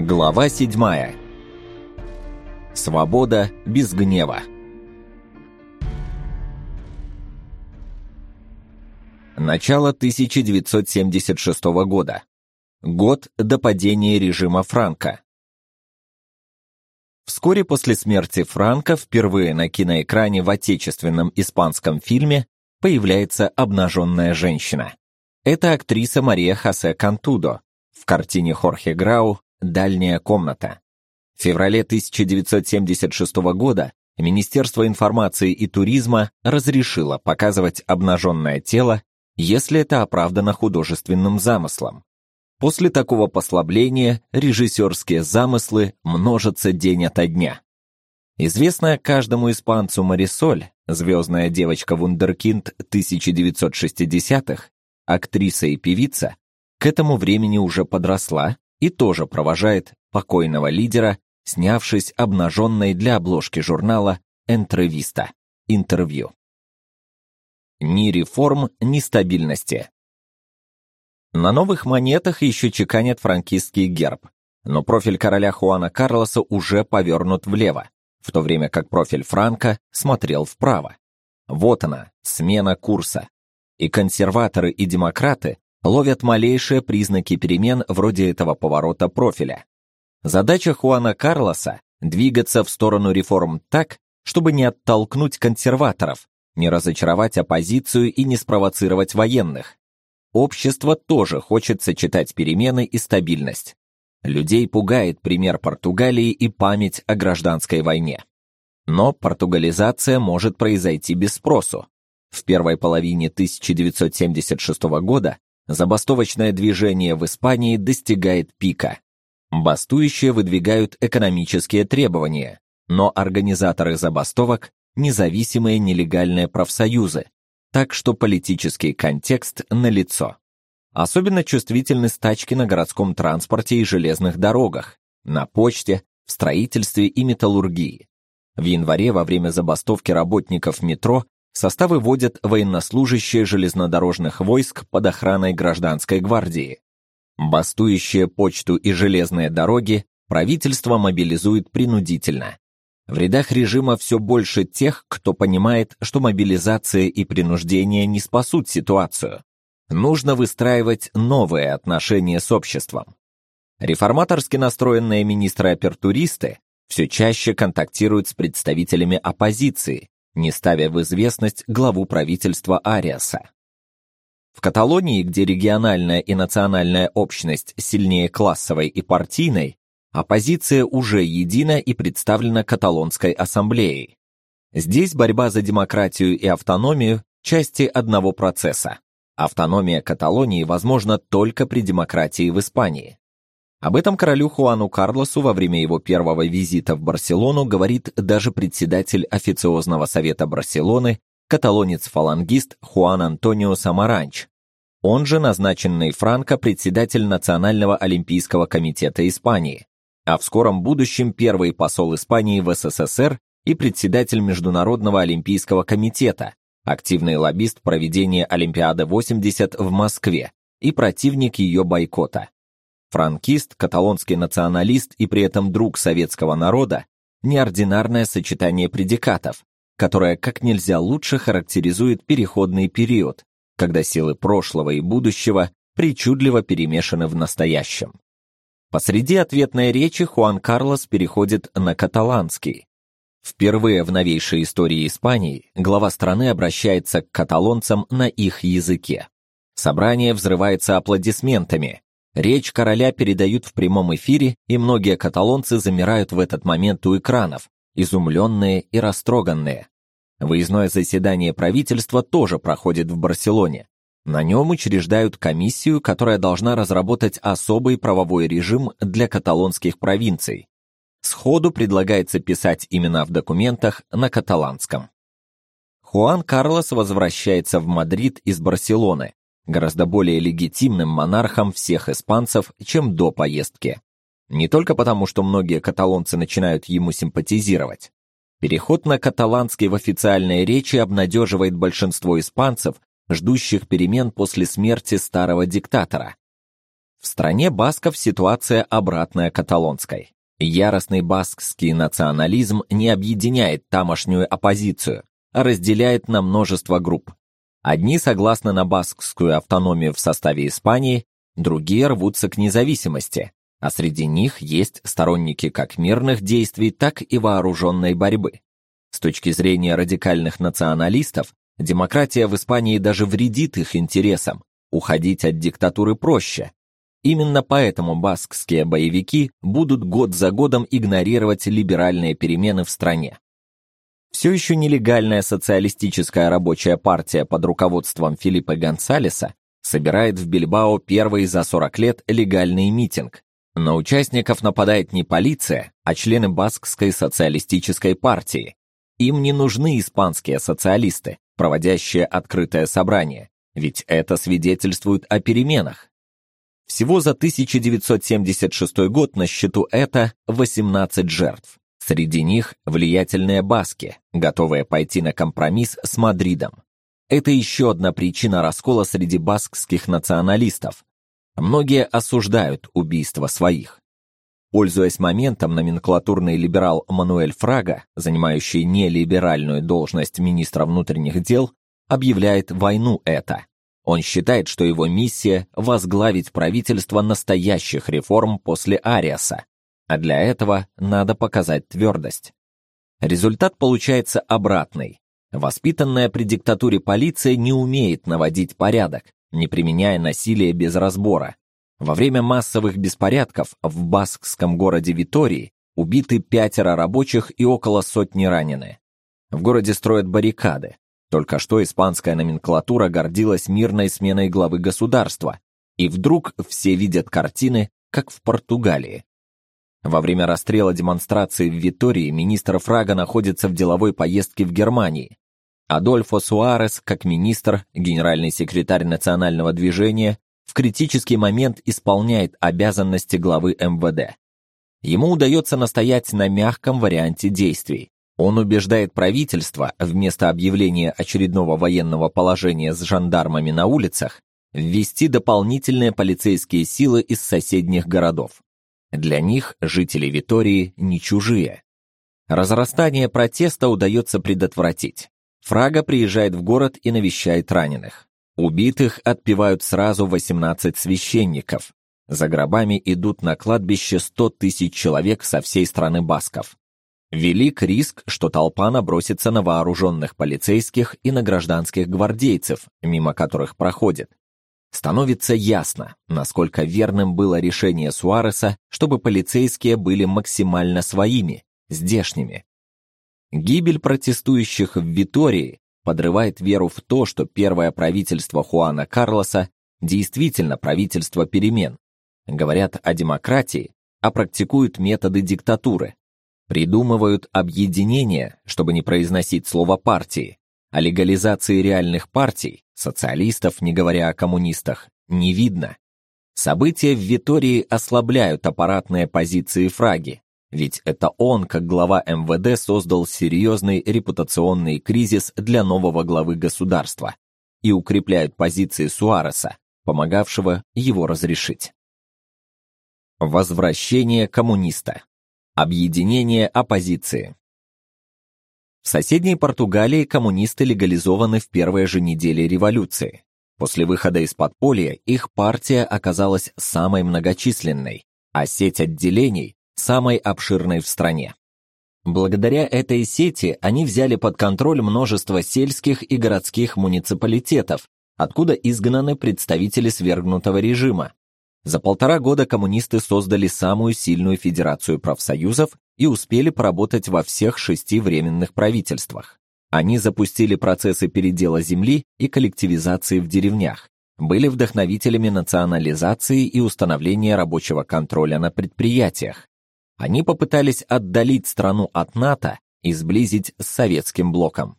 Глава 7. Свобода без гнева. Начало 1976 года. Год до падения режима Франко. Вскоре после смерти Франко впервые на киноэкране в отечественном испанском фильме появляется обнаженная женщина. Это актриса Мария Хосе Кантудо в картине Хорхе Грау «Дальняя комната». В феврале 1976 года Министерство информации и туризма разрешило показывать обнаженное тело, если это оправдано художественным замыслом. После такого послабления режиссерские замыслы множатся день ото дня. Известная каждому испанцу Марисоль, звездная девочка вундеркинд 1960-х, актриса и певица, к этому времени уже подросла и тоже провожает покойного лидера, снявшись обнаженной для обложки журнала «Энтревиста» интервью. Ни реформ, ни стабильности. На новых монетах еще чеканят франкистский герб, но профиль короля Хуана Карлоса уже повернут влево, в то время как профиль Франка смотрел вправо. Вот она, смена курса. И консерваторы, и демократы ловят малейшие признаки перемен вроде этого поворота профиля. Задача Хуана Карлоса – двигаться в сторону реформ так, чтобы не оттолкнуть консерваторов, не разочаровать оппозицию и не спровоцировать военных, Общество тоже хочет сочетать перемены и стабильность. Людей пугает пример Португалии и память о гражданской войне. Но португализация может произойти без спросу. В первой половине 1976 года забастовочное движение в Испании достигает пика. Бастующие выдвигают экономические требования, но организаторы забастовок – независимые нелегальные профсоюзы, так что политический контекст налицо. Особенно чувствительны стачки на городском транспорте и железных дорогах, на почте, в строительстве и металлургии. В январе во время забастовки работников метро составы вводят военнослужащие железнодорожных войск под охраной гражданской гвардии. Бастующие почту и железные дороги правительство мобилизует принудительно. В рядах режима все больше тех, кто понимает, что мобилизация и принуждение не спасут ситуацию. Нужно выстраивать новые отношения с обществом. Реформаторски настроенные министры-апертуристы все чаще контактируют с представителями оппозиции, не ставя в известность главу правительства Ариаса. В Каталонии, где региональная и национальная общность сильнее классовой и партийной, Оппозиция уже едина и представлена Каталонской ассамблеей. Здесь борьба за демократию и автономию – части одного процесса. Автономия Каталонии возможна только при демократии в Испании. Об этом королю Хуану Карлосу во время его первого визита в Барселону говорит даже председатель официозного совета Барселоны, каталонец-фалангист Хуан Антонио Самаранч, он же назначенный Франко председатель Национального олимпийского комитета Испании а в скором будущем первый посол Испании в СССР и председатель Международного олимпийского комитета, активный лоббист проведения Олимпиады 80 в Москве и противник ее бойкота. Франкист, каталонский националист и при этом друг советского народа – неординарное сочетание предикатов, которое как нельзя лучше характеризует переходный период, когда силы прошлого и будущего причудливо перемешаны в настоящем. Посреди ответной речи Хуан Карлос переходит на каталанский. Впервые в новейшей истории Испании глава страны обращается к каталонцам на их языке. Собрание взрывается аплодисментами. Речь короля передают в прямом эфире, и многие каталонцы замирают в этот момент у экранов, изумленные и растроганные. Выездное заседание правительства тоже проходит в Барселоне. На нем учреждают комиссию, которая должна разработать особый правовой режим для каталонских провинций. Сходу предлагается писать имена в документах на каталанском. Хуан Карлос возвращается в Мадрид из Барселоны, гораздо более легитимным монархом всех испанцев, чем до поездки. Не только потому, что многие каталонцы начинают ему симпатизировать. Переход на каталанский в официальной речи обнадеживает большинство испанцев, ждущих перемен после смерти старого диктатора. В стране басков ситуация обратная каталонской. Яростный баскский национализм не объединяет тамошнюю оппозицию, а разделяет на множество групп. Одни согласны на баскскую автономию в составе Испании, другие рвутся к независимости, а среди них есть сторонники как мирных действий, так и вооруженной борьбы. С точки зрения радикальных националистов, демократия в Испании даже вредит их интересам, уходить от диктатуры проще. Именно поэтому баскские боевики будут год за годом игнорировать либеральные перемены в стране. Все еще нелегальная социалистическая рабочая партия под руководством Филиппа Гонсалеса собирает в Бильбао первый за 40 лет легальный митинг. На участников нападает не полиция, а члены Баскской социалистической партии. Им не нужны испанские социалисты, проводящие открытое собрание, ведь это свидетельствует о переменах. Всего за 1976 год на счету это 18 жертв. Среди них влиятельные баски, готовые пойти на компромисс с Мадридом. Это еще одна причина раскола среди баскских националистов. Многие осуждают убийство своих. Пользуясь моментом, номенклатурный либерал Мануэль Фрага, занимающий нелиберальную должность министра внутренних дел, объявляет войну это. Он считает, что его миссия – возглавить правительство настоящих реформ после Ариаса, а для этого надо показать твердость. Результат получается обратный. Воспитанная при диктатуре полиция не умеет наводить порядок, не применяя насилие без разбора. Во время массовых беспорядков в баскском городе Витории убиты пятеро рабочих и около сотни ранены. В городе строят баррикады. Только что испанская номенклатура гордилась мирной сменой главы государства, и вдруг все видят картины, как в Португалии. Во время расстрела демонстрации в Витории министр Фрага находится в деловой поездке в Германии. Адольфо Суарес, как министр, генеральный секретарь национального движения, в критический момент исполняет обязанности главы МВД. Ему удается настоять на мягком варианте действий. Он убеждает правительство, вместо объявления очередного военного положения с жандармами на улицах, ввести дополнительные полицейские силы из соседних городов. Для них жители Витории не чужие. Разрастание протеста удается предотвратить. Фрага приезжает в город и навещает раненых. Убитых отпевают сразу 18 священников. За гробами идут на кладбище 100 тысяч человек со всей страны басков. Велик риск, что толпа набросится на вооруженных полицейских и на гражданских гвардейцев, мимо которых проходит. Становится ясно, насколько верным было решение Суареса, чтобы полицейские были максимально своими, здешними. Гибель протестующих в Витории подрывает веру в то, что первое правительство Хуана Карлоса действительно правительство перемен. Говорят о демократии, а практикуют методы диктатуры. Придумывают объединения, чтобы не произносить слово партии, о легализации реальных партий, социалистов, не говоря о коммунистах, не видно. События в Витории ослабляют аппаратные позиции Фраги, ведь это он, как глава МВД, создал серьезный репутационный кризис для нового главы государства и укрепляют позиции Суареса, помогавшего его разрешить. Возвращение коммуниста. Объединение оппозиции. В соседней Португалии коммунисты легализованы в первые же недели революции. После выхода из подполья их партия оказалась самой многочисленной, а сеть отделений – самой обширной в стране. Благодаря этой сети они взяли под контроль множество сельских и городских муниципалитетов, откуда изгнаны представители свергнутого режима. За полтора года коммунисты создали самую сильную федерацию профсоюзов и успели поработать во всех шести временных правительствах. Они запустили процессы передела земли и коллективизации в деревнях, были вдохновителями национализации и установления рабочего контроля на предприятиях. Они попытались отдалить страну от НАТО и сблизить с советским блоком.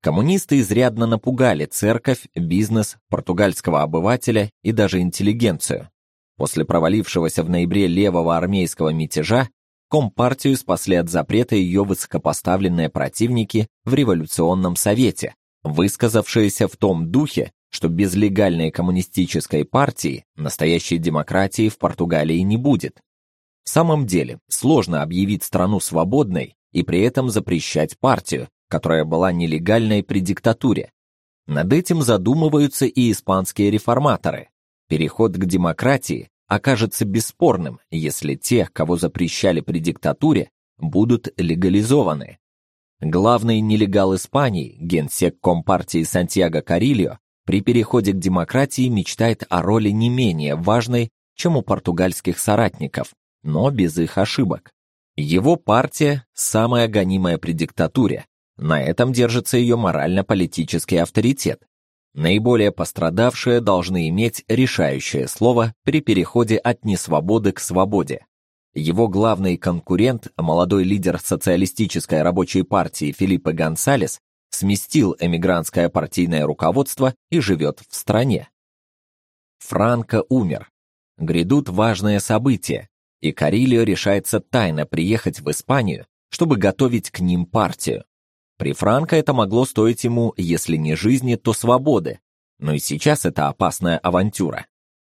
Коммунисты изрядно напугали церковь, бизнес, португальского обывателя и даже интеллигенцию. После провалившегося в ноябре левого армейского мятежа Компартию спасли от запрета ее высокопоставленные противники в революционном совете, высказавшиеся в том духе, что без легальной коммунистической партии настоящей демократии в Португалии не будет. В самом деле, сложно объявить страну свободной и при этом запрещать партию, которая была нелегальной при диктатуре. Над этим задумываются и испанские реформаторы. Переход к демократии окажется бесспорным, если те, кого запрещали при диктатуре, будут легализованы. Главный нелегал Испании, генсек Компартии Сантьяго Карильо, при переходе к демократии мечтает о роли не менее важной, чем у португальских соратников, но без их ошибок. Его партия самая гонимая при диктатуре. На этом держится ее морально-политический авторитет. Наиболее пострадавшие должны иметь решающее слово при переходе от несвободы к свободе. Его главный конкурент, молодой лидер социалистической рабочей партии Филиппе Гонсалес, сместил эмигрантское партийное руководство и живет в стране. Франко умер. Грядут важные события, и Карильо решается тайно приехать в Испанию, чтобы готовить к ним партию. При Франко это могло стоить ему, если не жизни, то свободы. Но и сейчас это опасная авантюра.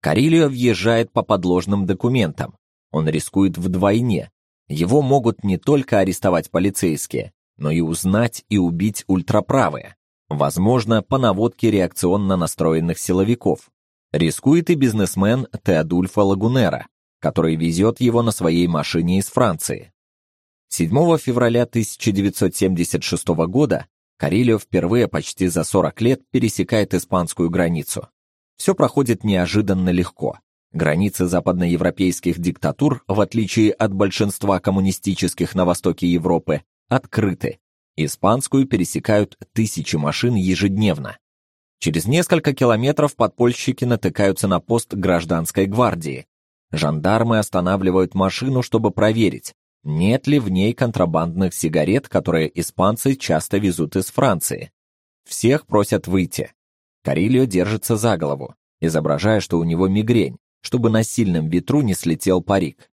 Карильо въезжает по подложным документам. Он рискует вдвойне. Его могут не только арестовать полицейские, но и узнать и убить ультраправые. Возможно, по наводке реакционно настроенных силовиков. Рискует и бизнесмен Теодульфо Лагунера, который везет его на своей машине из Франции. 7 февраля 1976 года Карильо впервые почти за 40 лет пересекает испанскую границу. Все проходит неожиданно легко. Границы западноевропейских диктатур, в отличие от большинства коммунистических на востоке Европы, открыты. Испанскую пересекают тысячи машин ежедневно. Через несколько километров подпольщики натыкаются на пост гражданской гвардии, Жандармы останавливают машину, чтобы проверить, нет ли в ней контрабандных сигарет, которые испанцы часто везут из Франции. Всех просят выйти. Карильо держится за голову, изображая, что у него мигрень, чтобы на сильном ветру не слетел парик.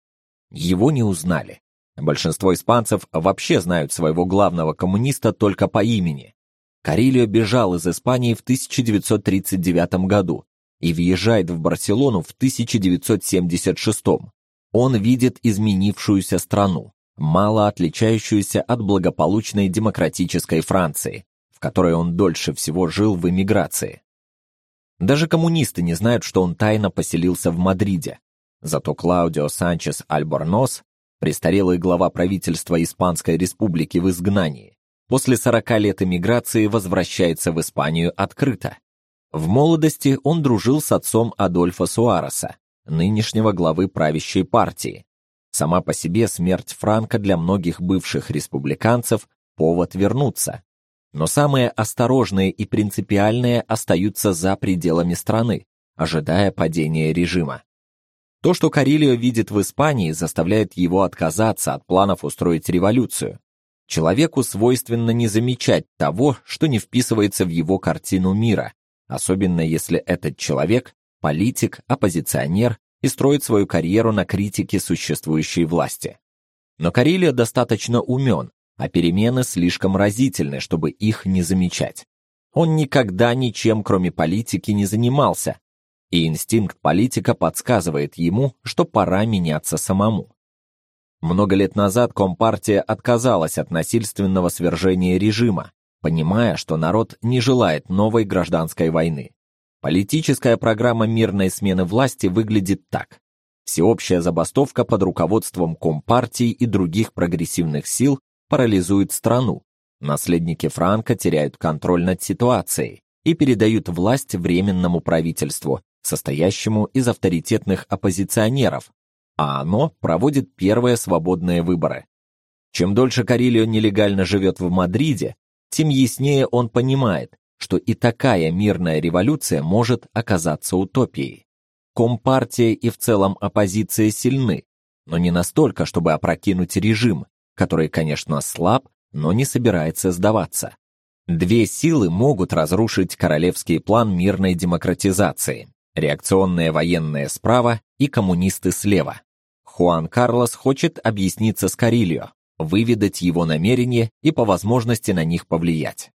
Его не узнали. Большинство испанцев вообще знают своего главного коммуниста только по имени. Карильо бежал из Испании в 1939 году и въезжает в Барселону в 1976 Он видит изменившуюся страну, мало отличающуюся от благополучной демократической Франции, в которой он дольше всего жил в эмиграции. Даже коммунисты не знают, что он тайно поселился в Мадриде. Зато Клаудио Санчес Альборнос, престарелый глава правительства Испанской Республики в изгнании, после 40 лет эмиграции возвращается в Испанию открыто. В молодости он дружил с отцом Адольфа Суареса, нынешнего главы правящей партии. Сама по себе смерть Франка для многих бывших республиканцев повод вернуться. Но самые осторожные и принципиальные остаются за пределами страны, ожидая падения режима. То, что Карильо видит в Испании, заставляет его отказаться от планов устроить революцию. Человеку свойственно не замечать того, что не вписывается в его картину мира, особенно если этот человек политик, оппозиционер и строит свою карьеру на критике существующей власти. Но Карелия достаточно умен, а перемены слишком разительны, чтобы их не замечать. Он никогда ничем, кроме политики, не занимался, и инстинкт политика подсказывает ему, что пора меняться самому. Много лет назад Компартия отказалась от насильственного свержения режима, понимая, что народ не желает новой гражданской войны. Политическая программа мирной смены власти выглядит так. Всеобщая забастовка под руководством Компартии и других прогрессивных сил парализует страну. Наследники Франка теряют контроль над ситуацией и передают власть временному правительству, состоящему из авторитетных оппозиционеров, а оно проводит первые свободные выборы. Чем дольше Карильо нелегально живет в Мадриде, тем яснее он понимает, что и такая мирная революция может оказаться утопией. Компартия и в целом оппозиция сильны, но не настолько, чтобы опрокинуть режим, который, конечно, слаб, но не собирается сдаваться. Две силы могут разрушить королевский план мирной демократизации: реакционные военные справа и коммунисты слева. Хуан Карлос хочет объясниться с Карильо, выведать его намерения и по возможности на них повлиять.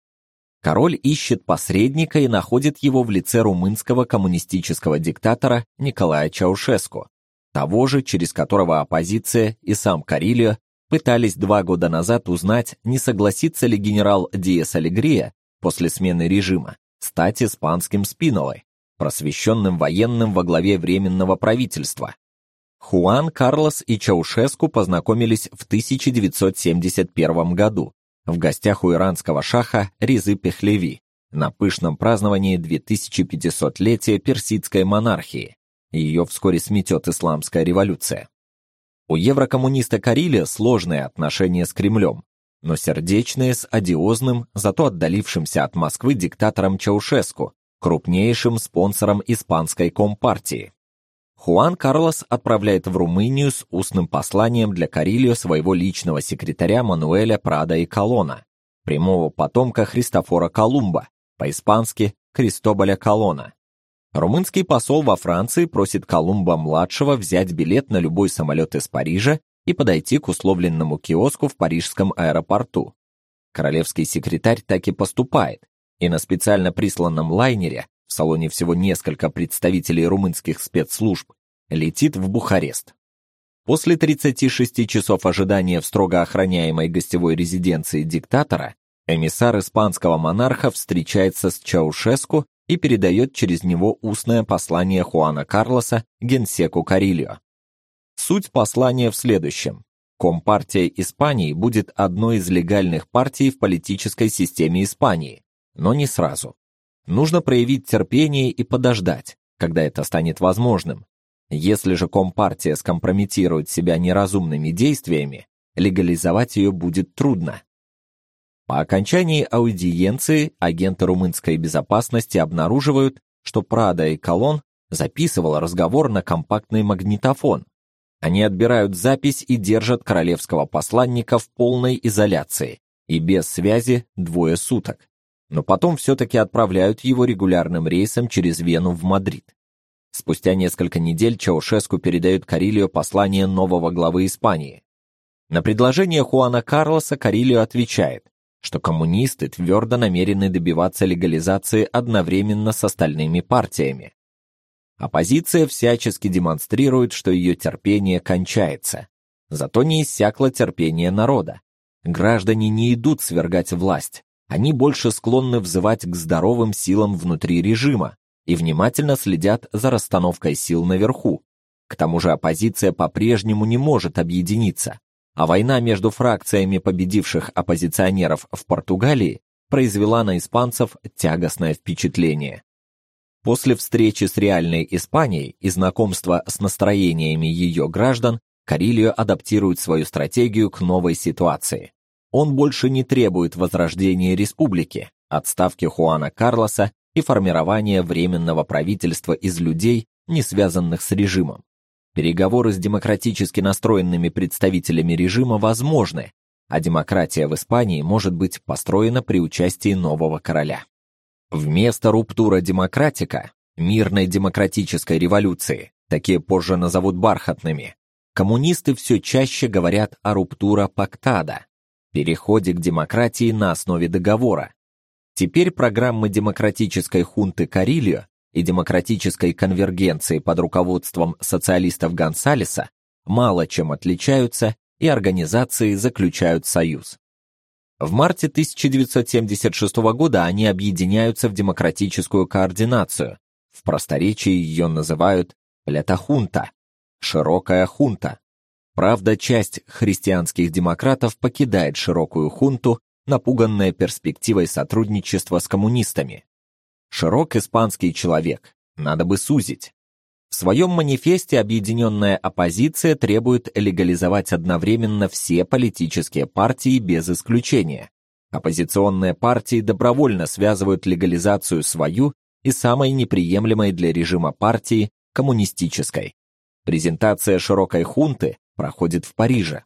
Король ищет посредника и находит его в лице румынского коммунистического диктатора Николая Чаушеску, того же, через которого оппозиция и сам Карильо пытались два года назад узнать, не согласится ли генерал Диес Алегрия после смены режима стать испанским Спинолой, просвещенным военным во главе Временного правительства. Хуан Карлос и Чаушеску познакомились в 1971 году в гостях у иранского шаха Ризы Пехлеви на пышном праздновании 2500-летия персидской монархии. Ее вскоре сметет исламская революция. У еврокоммуниста Кариля сложные отношения с Кремлем, но сердечные с одиозным, зато отдалившимся от Москвы диктатором Чаушеску, крупнейшим спонсором испанской компартии. Хуан Карлос отправляет в Румынию с устным посланием для Карильо своего личного секретаря Мануэля Прада и Колона, прямого потомка Христофора Колумба, по-испански Кристоболя Колона. Румынский посол во Франции просит Колумба-младшего взять билет на любой самолет из Парижа и подойти к условленному киоску в парижском аэропорту. Королевский секретарь так и поступает, и на специально присланном лайнере салоне всего несколько представителей румынских спецслужб, летит в Бухарест. После 36 часов ожидания в строго охраняемой гостевой резиденции диктатора, эмиссар испанского монарха встречается с Чаушеску и передает через него устное послание Хуана Карлоса генсеку Карильо. Суть послания в следующем. Компартия Испании будет одной из легальных партий в политической системе Испании, но не сразу. Нужно проявить терпение и подождать, когда это станет возможным. Если же компартия скомпрометирует себя неразумными действиями, легализовать ее будет трудно. По окончании аудиенции агенты румынской безопасности обнаруживают, что Прада и Колон записывал разговор на компактный магнитофон. Они отбирают запись и держат королевского посланника в полной изоляции и без связи двое суток но потом все-таки отправляют его регулярным рейсом через Вену в Мадрид. Спустя несколько недель Чаушеску передают Карильо послание нового главы Испании. На предложение Хуана Карлоса Карильо отвечает, что коммунисты твердо намерены добиваться легализации одновременно с остальными партиями. Оппозиция всячески демонстрирует, что ее терпение кончается. Зато не иссякло терпение народа. Граждане не идут свергать власть, они больше склонны взывать к здоровым силам внутри режима и внимательно следят за расстановкой сил наверху. К тому же оппозиция по-прежнему не может объединиться, а война между фракциями победивших оппозиционеров в Португалии произвела на испанцев тягостное впечатление. После встречи с реальной Испанией и знакомства с настроениями ее граждан, Карильо адаптирует свою стратегию к новой ситуации. Он больше не требует возрождения республики, отставки Хуана Карлоса и формирования временного правительства из людей, не связанных с режимом. Переговоры с демократически настроенными представителями режима возможны, а демократия в Испании может быть построена при участии нового короля. Вместо руптура демократика, мирной демократической революции, такие позже назовут бархатными, коммунисты все чаще говорят о руптура пактада, переходе к демократии на основе договора. Теперь программы демократической хунты Карильо и демократической конвергенции под руководством социалистов Гонсалеса мало чем отличаются, и организации заключают союз. В марте 1976 года они объединяются в демократическую координацию. В просторечии ее называют «летахунта» — «широкая хунта». Правда, часть христианских демократов покидает широкую хунту, напуганная перспективой сотрудничества с коммунистами. Широк испанский человек, надо бы сузить. В своем манифесте объединенная оппозиция требует легализовать одновременно все политические партии без исключения. Оппозиционные партии добровольно связывают легализацию свою и самой неприемлемой для режима партии коммунистической. Презентация широкой хунты проходит в Париже.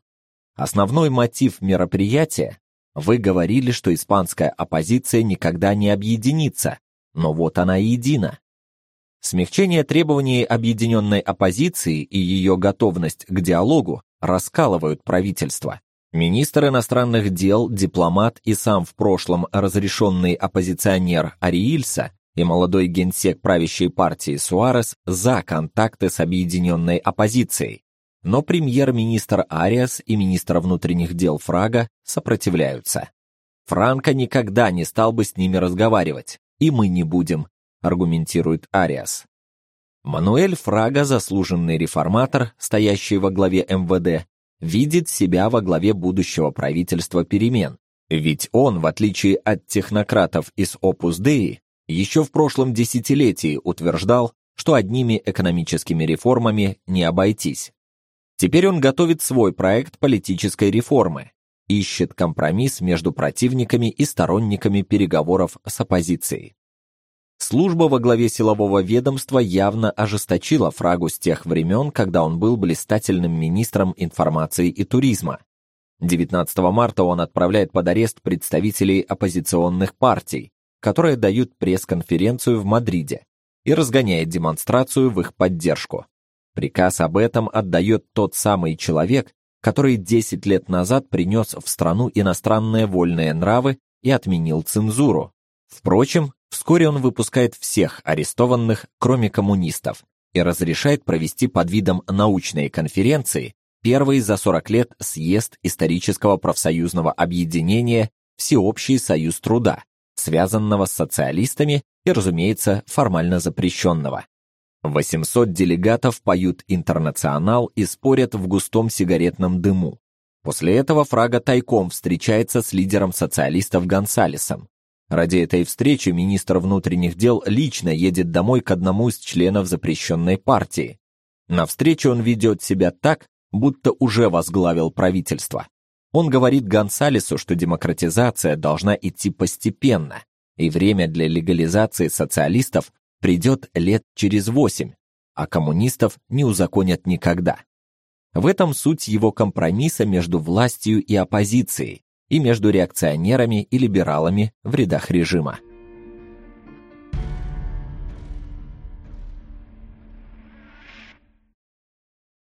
Основной мотив мероприятия вы говорили, что испанская оппозиция никогда не объединится, но вот она и едина. Смягчение требований объединенной оппозиции и ее готовность к диалогу раскалывают правительство, Министр иностранных дел, дипломат и сам в прошлом разрешенный оппозиционер Ариильса и молодой генсек правящей партии Суарес за контакты с объединенной оппозицией. Но премьер-министр Ариас и министр внутренних дел Фрага сопротивляются. Франко никогда не стал бы с ними разговаривать, и мы не будем, аргументирует Ариас. Мануэль Фрага, заслуженный реформатор, стоящий во главе МВД, видит себя во главе будущего правительства перемен. Ведь он, в отличие от технократов из Opus Dei, еще в прошлом десятилетии утверждал, что одними экономическими реформами не обойтись. Теперь он готовит свой проект политической реформы, ищет компромисс между противниками и сторонниками переговоров с оппозицией. Служба во главе силового ведомства явно ожесточила Фрагу с тех времен, когда он был блистательным министром информации и туризма. 19 марта он отправляет под арест представителей оппозиционных партий, которые дают пресс-конференцию в Мадриде, и разгоняет демонстрацию в их поддержку. Приказ об этом отдает тот самый человек, который 10 лет назад принес в страну иностранные вольные нравы и отменил цензуру. Впрочем, Вскоре он выпускает всех арестованных, кроме коммунистов, и разрешает провести под видом научной конференции первый за 40 лет съезд исторического профсоюзного объединения Всеобщий союз труда, связанного с социалистами и, разумеется, формально запрещенного. 800 делегатов поют «Интернационал» и спорят в густом сигаретном дыму. После этого Фрага тайком встречается с лидером социалистов Гонсалесом, Ради этой встречи министр внутренних дел лично едет домой к одному из членов запрещенной партии. На встрече он ведет себя так, будто уже возглавил правительство. Он говорит Гонсалесу, что демократизация должна идти постепенно, и время для легализации социалистов придет лет через восемь, а коммунистов не узаконят никогда. В этом суть его компромисса между властью и оппозицией, и между реакционерами и либералами в рядах режима.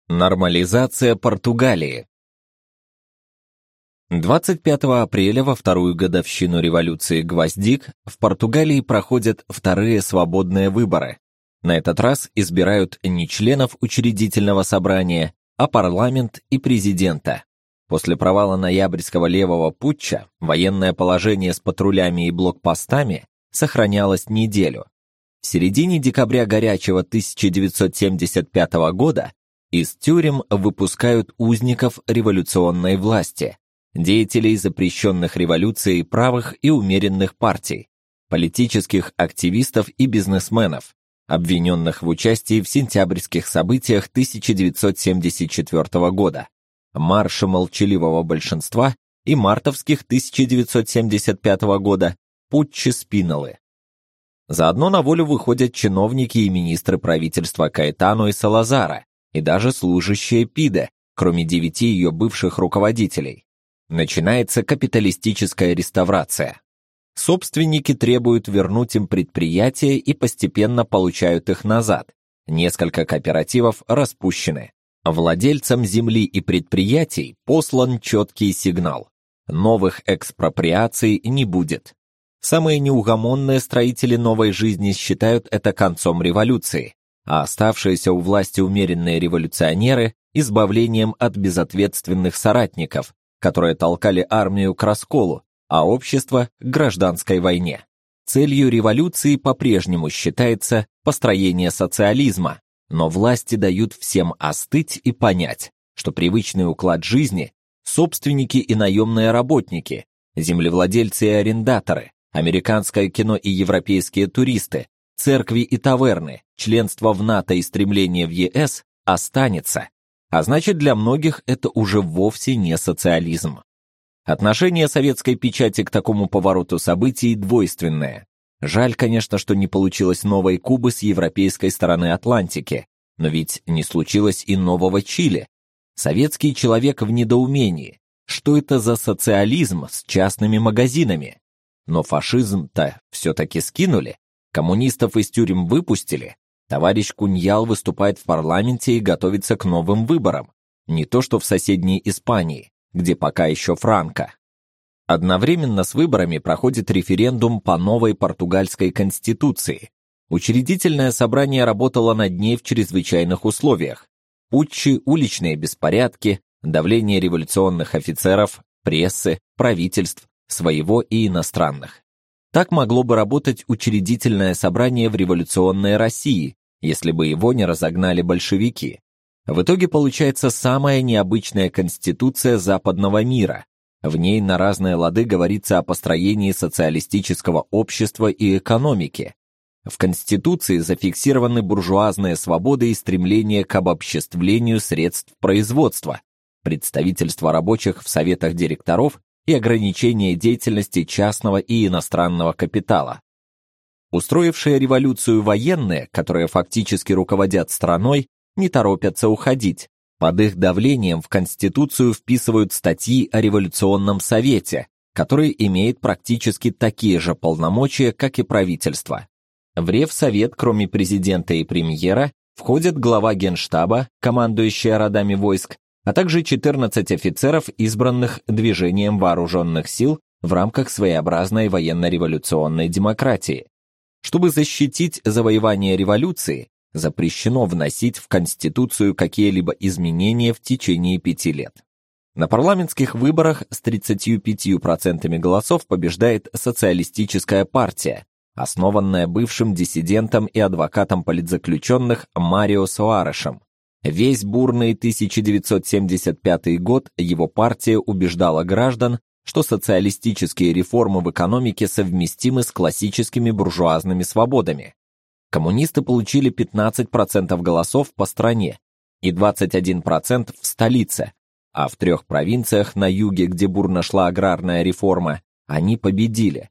Нормализация Португалии 25 апреля во вторую годовщину революции Гвоздик в Португалии проходят вторые свободные выборы. На этот раз избирают не членов учредительного собрания, а парламент и президента. После провала ноябрьского левого путча военное положение с патрулями и блокпостами сохранялось неделю. В середине декабря горячего 1975 года из тюрем выпускают узников революционной власти, деятелей запрещенных революцией правых и умеренных партий, политических активистов и бизнесменов, обвиненных в участии в сентябрьских событиях 1974 года марша молчаливого большинства и мартовских 1975 года путчи Спинолы. Заодно на волю выходят чиновники и министры правительства Каэтану и Салазара, и даже служащие ПИДе, кроме девяти ее бывших руководителей. Начинается капиталистическая реставрация. Собственники требуют вернуть им предприятия и постепенно получают их назад. Несколько кооперативов распущены. Владельцам земли и предприятий послан четкий сигнал. Новых экспроприаций не будет. Самые неугомонные строители новой жизни считают это концом революции, а оставшиеся у власти умеренные революционеры – избавлением от безответственных соратников, которые толкали армию к расколу, а общество – к гражданской войне. Целью революции по-прежнему считается построение социализма, но власти дают всем остыть и понять, что привычный уклад жизни – собственники и наемные работники, землевладельцы и арендаторы, американское кино и европейские туристы, церкви и таверны, членство в НАТО и стремление в ЕС останется. А значит, для многих это уже вовсе не социализм. Отношение советской печати к такому повороту событий двойственное. Жаль, конечно, что не получилось новой Кубы с европейской стороны Атлантики, но ведь не случилось и нового Чили. Советский человек в недоумении. Что это за социализм с частными магазинами? Но фашизм-то все-таки скинули, коммунистов из тюрем выпустили, товарищ Куньял выступает в парламенте и готовится к новым выборам. Не то что в соседней Испании, где пока еще Франко. Одновременно с выборами проходит референдум по новой португальской конституции. Учредительное собрание работало над ней в чрезвычайных условиях. Путчи, уличные беспорядки, давление революционных офицеров, прессы, правительств, своего и иностранных. Так могло бы работать учредительное собрание в революционной России, если бы его не разогнали большевики. В итоге получается самая необычная конституция западного мира. В ней на разные лады говорится о построении социалистического общества и экономики. В конституции зафиксированы буржуазные свободы и стремление к обобществлению средств производства, представительство рабочих в советах директоров и ограничение деятельности частного и иностранного капитала. Устроившие революцию военные, которые фактически руководят страной, не торопятся уходить. Под их давлением в Конституцию вписывают статьи о революционном совете, который имеет практически такие же полномочия, как и правительство. В Ревсовет, кроме президента и премьера, входят глава Генштаба, командующая родами войск, а также 14 офицеров, избранных движением вооруженных сил в рамках своеобразной военно-революционной демократии. Чтобы защитить завоевание революции, запрещено вносить в Конституцию какие-либо изменения в течение пяти лет. На парламентских выборах с 35% голосов побеждает социалистическая партия, основанная бывшим диссидентом и адвокатом политзаключенных Марио Суарешем. Весь бурный 1975 год его партия убеждала граждан, что социалистические реформы в экономике совместимы с классическими буржуазными свободами. Коммунисты получили 15% голосов по стране и 21% в столице, а в трех провинциях на юге, где бурно шла аграрная реформа, они победили.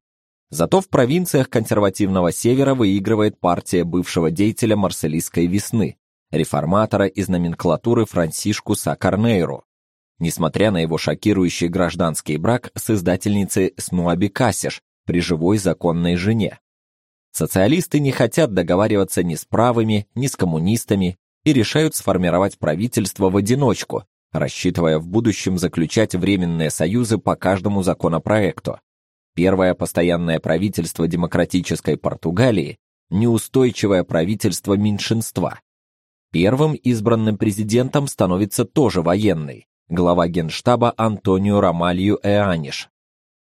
Зато в провинциях консервативного севера выигрывает партия бывшего деятеля Марселийской весны, реформатора из номенклатуры Франсишку Сакарнейру. Несмотря на его шокирующий гражданский брак с издательницей Снуаби Касиш при живой законной жене. Социалисты не хотят договариваться ни с правыми, ни с коммунистами и решают сформировать правительство в одиночку, рассчитывая в будущем заключать временные союзы по каждому законопроекту. Первое постоянное правительство демократической Португалии неустойчивое правительство меньшинства. Первым избранным президентом становится тоже военный, глава Генштаба Антонио Ромалью Эаниш,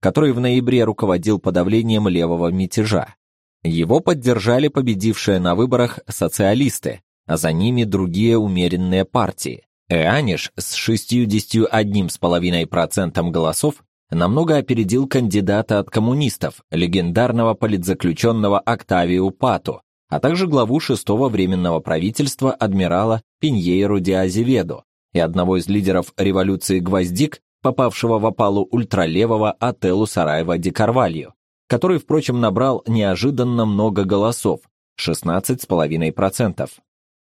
который в ноябре руководил подавлением левого мятежа. Его поддержали победившие на выборах социалисты, а за ними другие умеренные партии. Эаниш с 61,5% голосов намного опередил кандидата от коммунистов, легендарного политзаключенного Октавио Пату, а также главу шестого временного правительства адмирала Пиньейру де Азеведо и одного из лидеров революции Гвоздик, попавшего в опалу ультралевого Ателу Сараева де Карвальо, который, впрочем, набрал неожиданно много голосов 16,5%.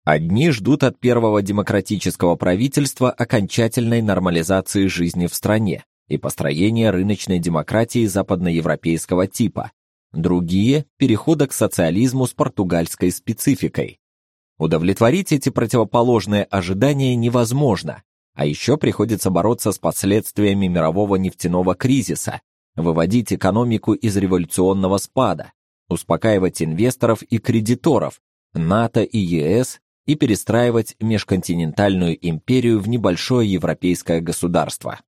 Одни ждут от первого демократического правительства окончательной нормализации жизни в стране и построения рыночной демократии западноевропейского типа, другие – перехода к социализму с португальской спецификой. Удовлетворить эти противоположные ожидания невозможно, а еще приходится бороться с последствиями мирового нефтяного кризиса, выводить экономику из революционного спада, успокаивать инвесторов и кредиторов, НАТО и ЕС и перестраивать межконтинентальную империю в небольшое европейское государство.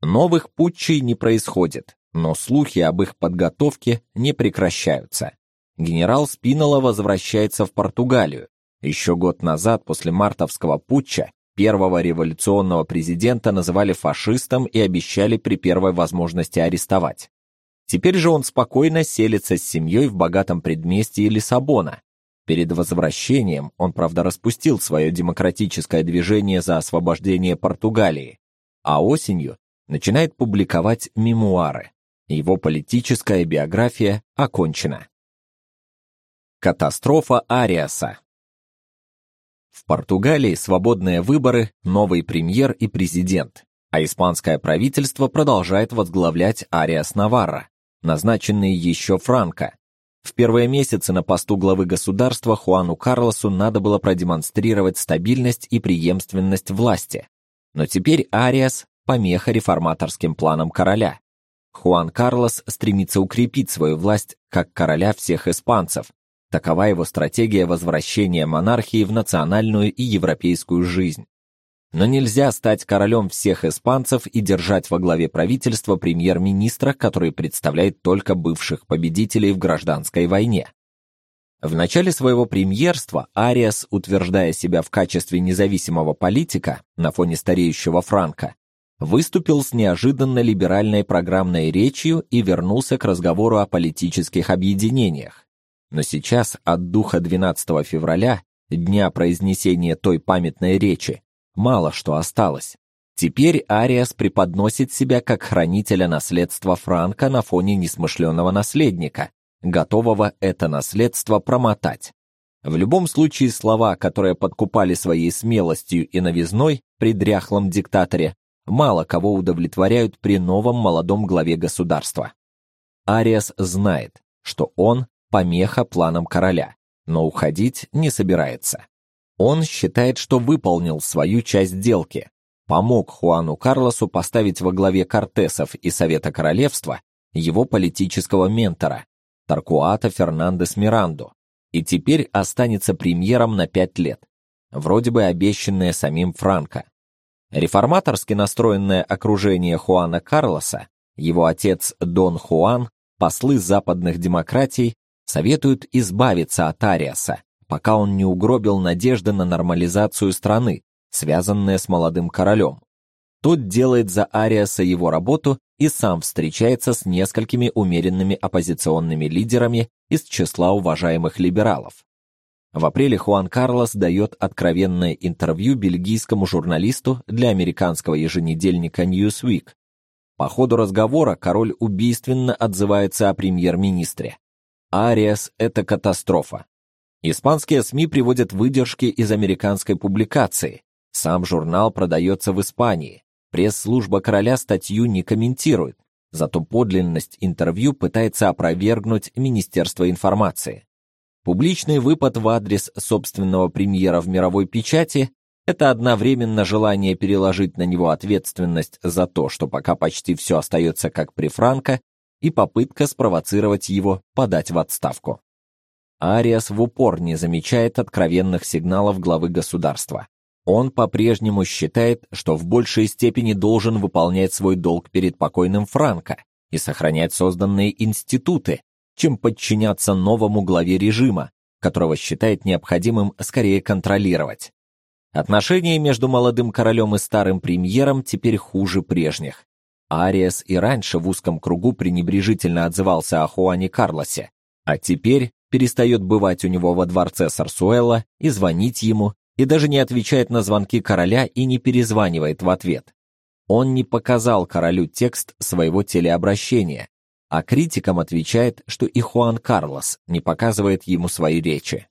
Новых путчей не происходит, но слухи об их подготовке не прекращаются. Генерал Спинола возвращается в Португалию. Еще год назад, после мартовского путча, первого революционного президента называли фашистом и обещали при первой возможности арестовать. Теперь же он спокойно селится с семьей в богатом предместье Лиссабона. Перед возвращением он, правда, распустил свое демократическое движение за освобождение Португалии, а осенью начинает публиковать мемуары. Его политическая биография окончена. Катастрофа Ариаса. В Португалии свободные выборы, новый премьер и президент, а испанское правительство продолжает возглавлять Ариас Наварра, назначенный еще Франко. В первые месяцы на посту главы государства Хуану Карлосу надо было продемонстрировать стабильность и преемственность власти. Но теперь Ариас помеха реформаторским планам короля. Хуан Карлос стремится укрепить свою власть как короля всех испанцев. Такова его стратегия возвращения монархии в национальную и европейскую жизнь. Но нельзя стать королем всех испанцев и держать во главе правительства премьер-министра, который представляет только бывших победителей в гражданской войне. В начале своего премьерства Ариас, утверждая себя в качестве независимого политика на фоне стареющего Франка, выступил с неожиданно либеральной программной речью и вернулся к разговору о политических объединениях. Но сейчас от духа 12 февраля, дня произнесения той памятной речи, мало что осталось. Теперь Ариас преподносит себя как хранителя наследства Франка на фоне несмышленного наследника, готового это наследство промотать. В любом случае слова, которые подкупали своей смелостью и новизной при дряхлом диктаторе, мало кого удовлетворяют при новом молодом главе государства. Ариас знает, что он помеха планам короля, но уходить не собирается. Он считает, что выполнил свою часть сделки, помог Хуану Карлосу поставить во главе Кортесов и Совета Королевства его политического ментора, Таркуата Фернандес Миранду, и теперь останется премьером на пять лет, вроде бы обещанное самим Франко. Реформаторски настроенное окружение Хуана Карлоса, его отец Дон Хуан, послы западных демократий советуют избавиться от Ариаса, пока он не угробил надежды на нормализацию страны, связанные с молодым королем. Тот делает за Ариаса его работу и сам встречается с несколькими умеренными оппозиционными лидерами из числа уважаемых либералов. В апреле Хуан Карлос дает откровенное интервью бельгийскому журналисту для американского еженедельника Newsweek. По ходу разговора король убийственно отзывается о премьер-министре. Ариас это катастрофа. Испанские СМИ приводят выдержки из американской публикации. Сам журнал продается в Испании. Пресс-служба короля статью не комментирует, зато подлинность интервью пытается опровергнуть Министерство информации. Публичный выпад в адрес собственного премьера в мировой печати это одновременно желание переложить на него ответственность за то, что пока почти все остается как при Франко, и попытка спровоцировать его подать в отставку. Ариас в упор не замечает откровенных сигналов главы государства. Он по-прежнему считает, что в большей степени должен выполнять свой долг перед покойным Франко и сохранять созданные институты, чем подчиняться новому главе режима, которого считает необходимым скорее контролировать. Отношения между молодым королем и старым премьером теперь хуже прежних. Ариас и раньше в узком кругу пренебрежительно отзывался о Хуане Карлосе, а теперь перестает бывать у него во дворце Сарсуэла и звонить ему, и даже не отвечает на звонки короля и не перезванивает в ответ. Он не показал королю текст своего телеобращения, а критикам отвечает, что и Хуан Карлос не показывает ему свои речи.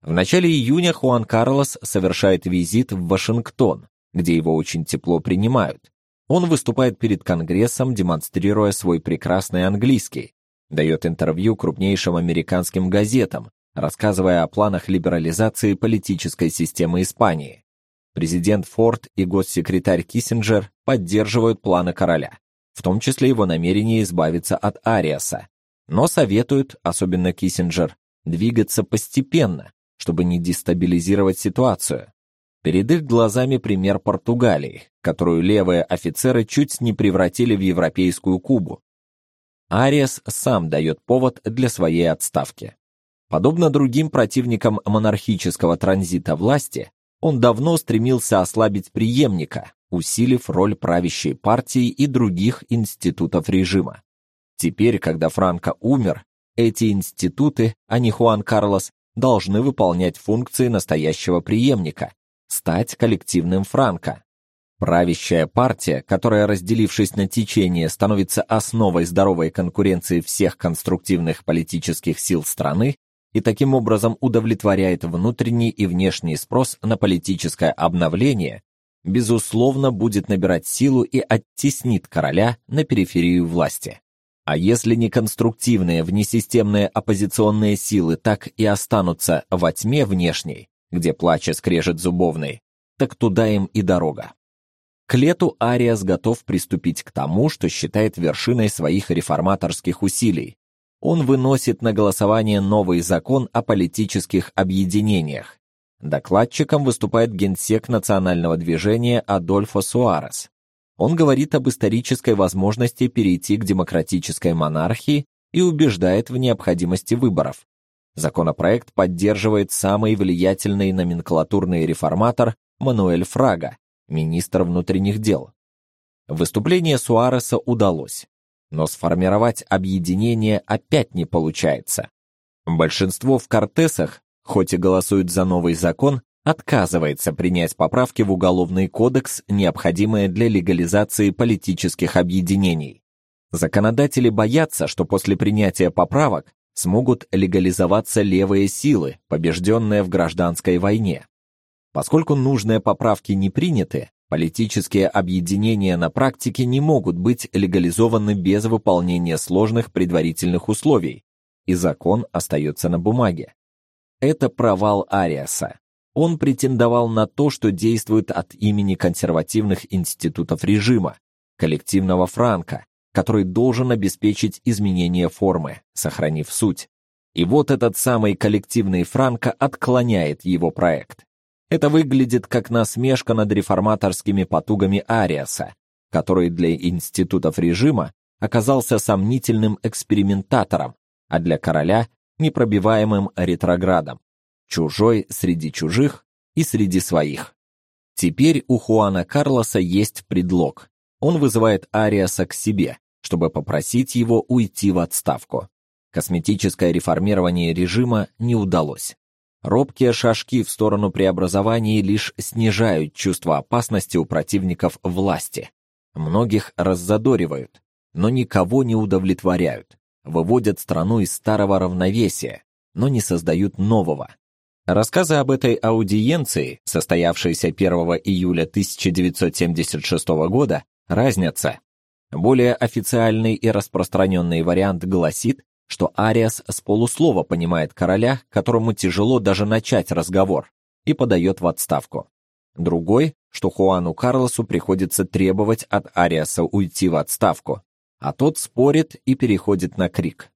В начале июня Хуан Карлос совершает визит в Вашингтон, где его очень тепло принимают. Он выступает перед Конгрессом, демонстрируя свой прекрасный английский, дает интервью крупнейшим американским газетам, рассказывая о планах либерализации политической системы Испании. Президент Форд и госсекретарь Киссинджер поддерживают планы короля, в том числе его намерение избавиться от Ариаса, но советуют, особенно Киссинджер, двигаться постепенно, чтобы не дестабилизировать ситуацию. Перед их глазами пример Португалии, которую левые офицеры чуть не превратили в европейскую Кубу. Ариас сам дает повод для своей отставки. Подобно другим противникам монархического транзита власти, он давно стремился ослабить преемника, усилив роль правящей партии и других институтов режима. Теперь, когда Франко умер, эти институты, а не Хуан Карлос, должны выполнять функции настоящего преемника, стать коллективным Франко. Правящая партия, которая, разделившись на течения, становится основой здоровой конкуренции всех конструктивных политических сил страны и таким образом удовлетворяет внутренний и внешний спрос на политическое обновление, безусловно, будет набирать силу и оттеснит короля на периферию власти. А если не конструктивные внесистемные оппозиционные силы так и останутся во тьме внешней, где плача скрежет зубовный, так туда им и дорога. К лету Ариас готов приступить к тому, что считает вершиной своих реформаторских усилий. Он выносит на голосование новый закон о политических объединениях. Докладчиком выступает генсек национального движения Адольфо Суарес. Он говорит об исторической возможности перейти к демократической монархии и убеждает в необходимости выборов. Законопроект поддерживает самый влиятельный номенклатурный реформатор Мануэль Фрага, министр внутренних дел. Выступление Суареса удалось, но сформировать объединение опять не получается. Большинство в Кортесах, хоть и голосует за новый закон, отказывается принять поправки в Уголовный кодекс, необходимые для легализации политических объединений. Законодатели боятся, что после принятия поправок смогут легализоваться левые силы, побежденные в гражданской войне. Поскольку нужные поправки не приняты, политические объединения на практике не могут быть легализованы без выполнения сложных предварительных условий, и закон остается на бумаге. Это провал Ариаса. Он претендовал на то, что действует от имени консервативных институтов режима, коллективного франка, который должен обеспечить изменение формы, сохранив суть. И вот этот самый коллективный франко отклоняет его проект. Это выглядит как насмешка над реформаторскими потугами Ариаса, который для институтов режима оказался сомнительным экспериментатором, а для короля непробиваемым ретроградом, чужой среди чужих и среди своих. Теперь у Хуана Карлоса есть предлог. Он вызывает Ариаса к себе, чтобы попросить его уйти в отставку. Косметическое реформирование режима не удалось. Робкие шажки в сторону преобразований лишь снижают чувство опасности у противников власти. Многих раззадоривают, но никого не удовлетворяют. Выводят страну из старого равновесия, но не создают нового. Рассказы об этой аудиенции, состоявшейся 1 июля 1976 года, разнятся. Более официальный и распространенный вариант гласит, что Ариас с полуслова понимает короля, которому тяжело даже начать разговор, и подает в отставку. Другой, что Хуану Карлосу приходится требовать от Ариаса уйти в отставку, а тот спорит и переходит на крик.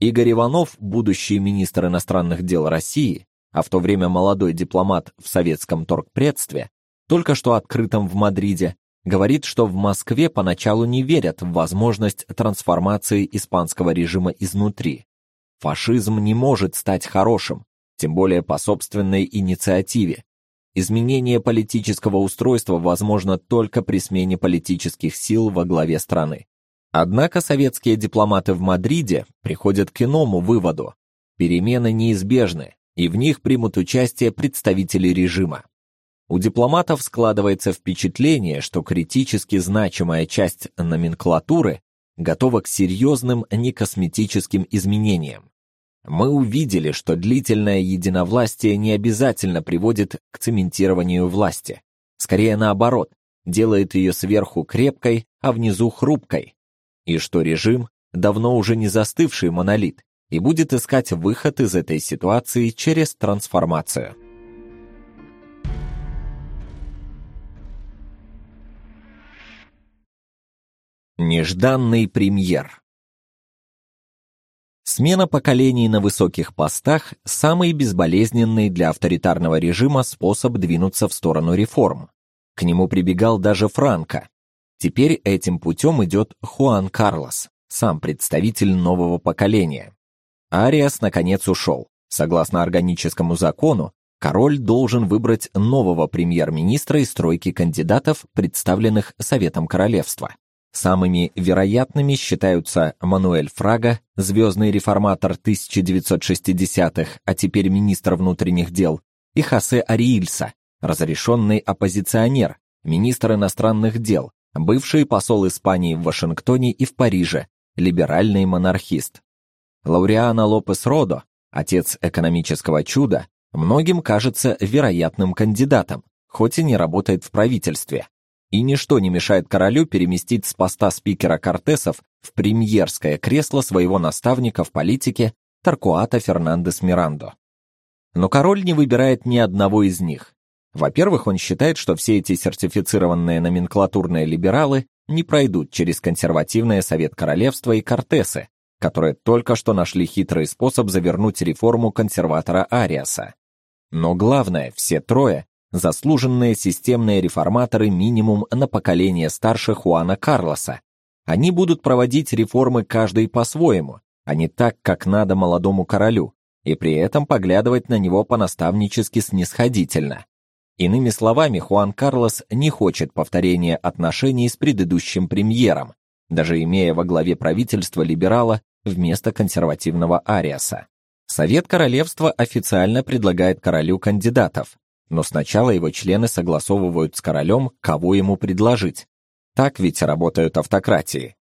Игорь Иванов, будущий министр иностранных дел России, а в то время молодой дипломат в советском торгпредстве, только что открытом в Мадриде, говорит, что в Москве поначалу не верят в возможность трансформации испанского режима изнутри. Фашизм не может стать хорошим, тем более по собственной инициативе. Изменение политического устройства возможно только при смене политических сил во главе страны. Однако советские дипломаты в Мадриде приходят к иному выводу. Перемены неизбежны, и в них примут участие представители режима. У дипломатов складывается впечатление, что критически значимая часть номенклатуры готова к серьезным некосметическим изменениям. Мы увидели, что длительное единовластие не обязательно приводит к цементированию власти. Скорее наоборот, делает ее сверху крепкой, а внизу хрупкой. И что режим давно уже не застывший монолит и будет искать выход из этой ситуации через трансформацию. Нежданный премьер. Смена поколений на высоких постах – самый безболезненный для авторитарного режима способ двинуться в сторону реформ. К нему прибегал даже Франко. Теперь этим путем идет Хуан Карлос, сам представитель нового поколения. Ариас, наконец, ушел. Согласно органическому закону, король должен выбрать нового премьер-министра из тройки кандидатов, представленных Советом Королевства. Самыми вероятными считаются Мануэль Фрага, звездный реформатор 1960-х, а теперь министр внутренних дел, и Хосе Ариильса, разрешенный оппозиционер, министр иностранных дел, бывший посол Испании в Вашингтоне и в Париже, либеральный монархист. Лауреана Лопес Родо, отец экономического чуда, многим кажется вероятным кандидатом, хоть и не работает в правительстве и ничто не мешает королю переместить с поста спикера Кортесов в премьерское кресло своего наставника в политике Таркуата Фернандес Мирандо. Но король не выбирает ни одного из них. Во-первых, он считает, что все эти сертифицированные номенклатурные либералы не пройдут через консервативное Совет Королевства и Кортесы, которые только что нашли хитрый способ завернуть реформу консерватора Ариаса. Но главное, все трое заслуженные системные реформаторы минимум на поколение старше Хуана Карлоса. Они будут проводить реформы каждый по-своему, а не так, как надо молодому королю, и при этом поглядывать на него по-наставнически снисходительно. Иными словами, Хуан Карлос не хочет повторения отношений с предыдущим премьером, даже имея во главе правительства либерала вместо консервативного Ариаса. Совет королевства официально предлагает королю кандидатов, но сначала его члены согласовывают с королем, кого ему предложить. Так ведь работают автократии.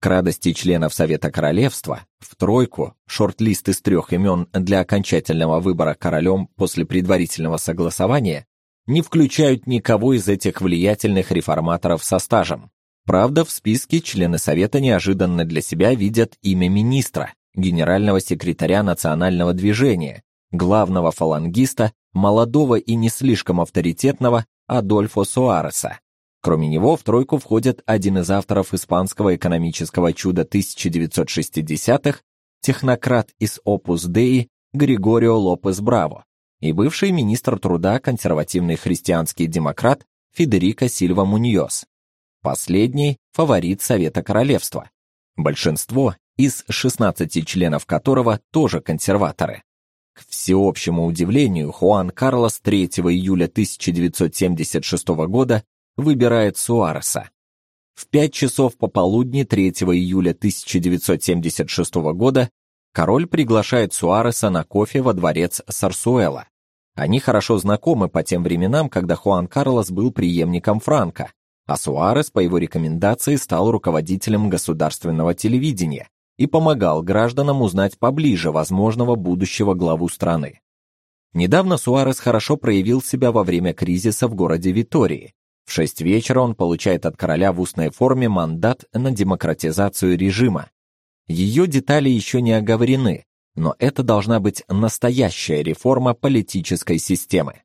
К радости членов Совета Королевства в тройку шорт-лист из трех имен для окончательного выбора королем после предварительного согласования не включают никого из этих влиятельных реформаторов со стажем. Правда, в списке члены Совета неожиданно для себя видят имя министра, генерального секретаря национального движения, главного фалангиста, молодого и не слишком авторитетного Адольфо Суареса. Кроме него в тройку входит один из авторов испанского экономического чуда 1960-х, технократ из Opus Dei Григорио Лопес Браво и бывший министр труда консервативный христианский демократ Федерико Сильва Муньос. Последний фаворит Совета Королевства. Большинство из 16 членов которого тоже консерваторы. К всеобщему удивлению, Хуан Карлос 3 июля 1976 года выбирает Суареса. В 5 часов пополудни 3 июля 1976 года король приглашает Суареса на кофе во дворец Сарсуэла. Они хорошо знакомы по тем временам, когда Хуан Карлос был преемником Франка, а Суарес по его рекомендации стал руководителем государственного телевидения и помогал гражданам узнать поближе возможного будущего главу страны. Недавно Суарес хорошо проявил себя во время кризиса в городе Витории. В шесть вечера он получает от короля в устной форме мандат на демократизацию режима. Ее детали еще не оговорены, но это должна быть настоящая реформа политической системы.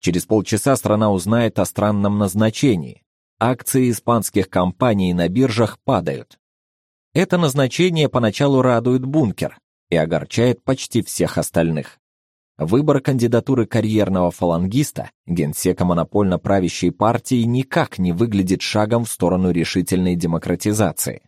Через полчаса страна узнает о странном назначении. Акции испанских компаний на биржах падают. Это назначение поначалу радует бункер и огорчает почти всех остальных. Выбор кандидатуры карьерного фалангиста, генсека монопольно правящей партии, никак не выглядит шагом в сторону решительной демократизации.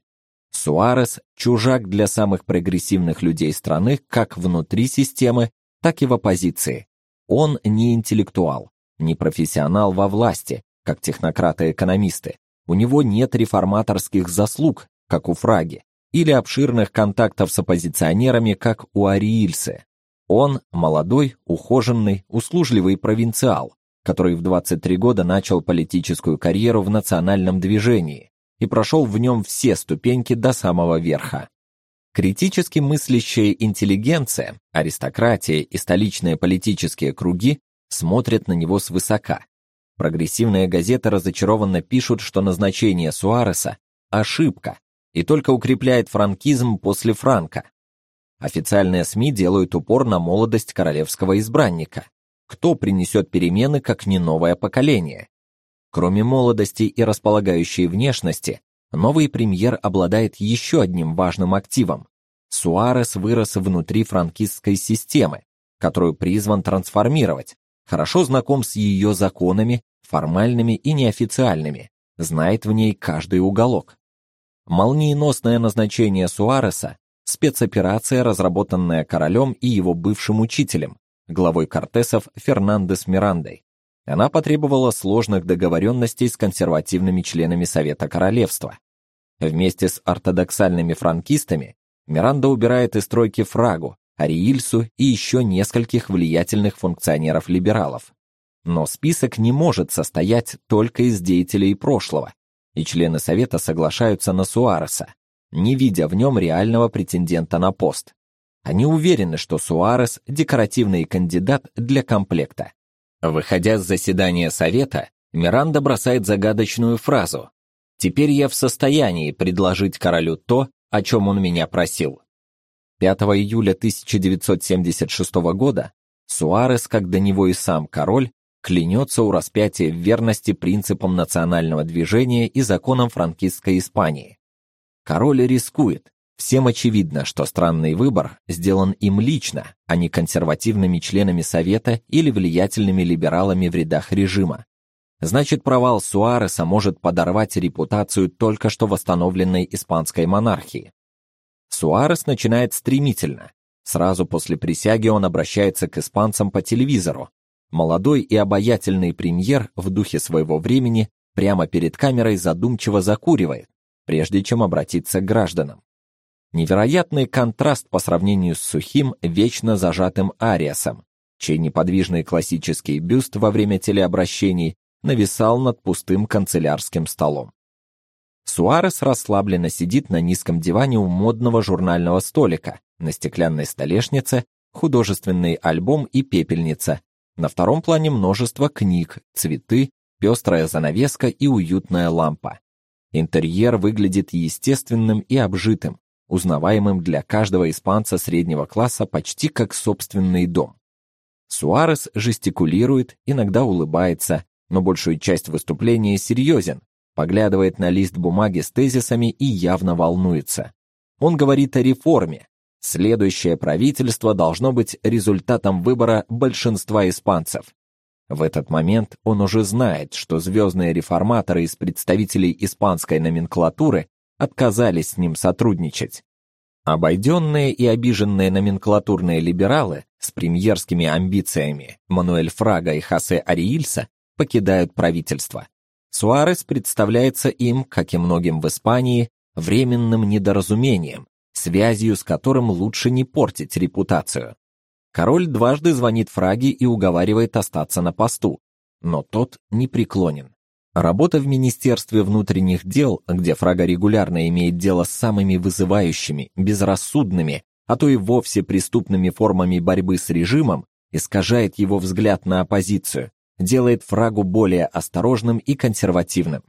Суарес – чужак для самых прогрессивных людей страны как внутри системы, так и в оппозиции. Он не интеллектуал, не профессионал во власти, как технократы-экономисты. У него нет реформаторских заслуг, как у Фраги, или обширных контактов с оппозиционерами, как у Ариильсы. Он молодой, ухоженный, услужливый провинциал, который в 23 года начал политическую карьеру в национальном движении и прошел в нем все ступеньки до самого верха. Критически мыслящая интеллигенция, аристократия и столичные политические круги смотрят на него свысока. Прогрессивные газеты разочарованно пишут, что назначение Суареса ошибка, и только укрепляет франкизм после Франка. Официальные СМИ делают упор на молодость королевского избранника. Кто принесет перемены, как не новое поколение? Кроме молодости и располагающей внешности, новый премьер обладает еще одним важным активом. Суарес вырос внутри франкистской системы, которую призван трансформировать, хорошо знаком с ее законами, формальными и неофициальными, знает в ней каждый уголок. Молниеносное назначение Суареса спецоперация, разработанная королем и его бывшим учителем, главой Кортесов Фернандес Мирандой. Она потребовала сложных договоренностей с консервативными членами Совета Королевства. Вместе с ортодоксальными франкистами Миранда убирает из стройки Фрагу, Ариильсу и еще нескольких влиятельных функционеров-либералов. Но список не может состоять только из деятелей прошлого, и члены совета соглашаются на Суареса, не видя в нем реального претендента на пост. Они уверены, что Суарес декоративный кандидат для комплекта. Выходя с заседания совета, Миранда бросает загадочную фразу: "Теперь я в состоянии предложить королю то, о чем он меня просил". 5 июля 1976 года Суарес, как до него и сам король, клянется у распятия в верности принципам национального движения и законам франкистской Испании. Король рискует. Всем очевидно, что странный выбор сделан им лично, а не консервативными членами совета или влиятельными либералами в рядах режима. Значит, провал Суареса может подорвать репутацию только что восстановленной испанской монархии. Суарес начинает стремительно. Сразу после присяги он обращается к испанцам по телевизору. Молодой и обаятельный премьер в духе своего времени прямо перед камерой задумчиво закуривает, прежде чем обратиться к гражданам. Невероятный контраст по сравнению с сухим, вечно зажатым Ариасом, чей неподвижный классический бюст во время телеобращений нависал над пустым канцелярским столом. Суарес расслабленно сидит на низком диване у модного журнального столика, на стеклянной столешнице художественный альбом и пепельница. На втором плане множество книг, цветы, пестрая занавеска и уютная лампа. Интерьер выглядит естественным и обжитым, узнаваемым для каждого испанца среднего класса почти как собственный дом. Суарес жестикулирует, иногда улыбается, но большую часть выступления серьезен, поглядывает на лист бумаги с тезисами и явно волнуется. Он говорит о реформе. Следующее правительство должно быть результатом выбора большинства испанцев. В этот момент он уже знает, что звездные реформаторы из представителей испанской номенклатуры отказались с ним сотрудничать. Обойденные и обиженные номенклатурные либералы с премьерскими амбициями Мануэль Фрага и Хосе Ариильса покидают правительство. Суарес представляется им, как и многим в Испании, временным недоразумением, связью с которым лучше не портить репутацию. Король дважды звонит Фраге и уговаривает остаться на посту, но тот непреклонен. Работа в Министерстве внутренних дел, где Фрага регулярно имеет дело с самыми вызывающими, безрассудными, а то и вовсе преступными формами борьбы с режимом, искажает его взгляд на оппозицию, делает Фрагу более осторожным и консервативным.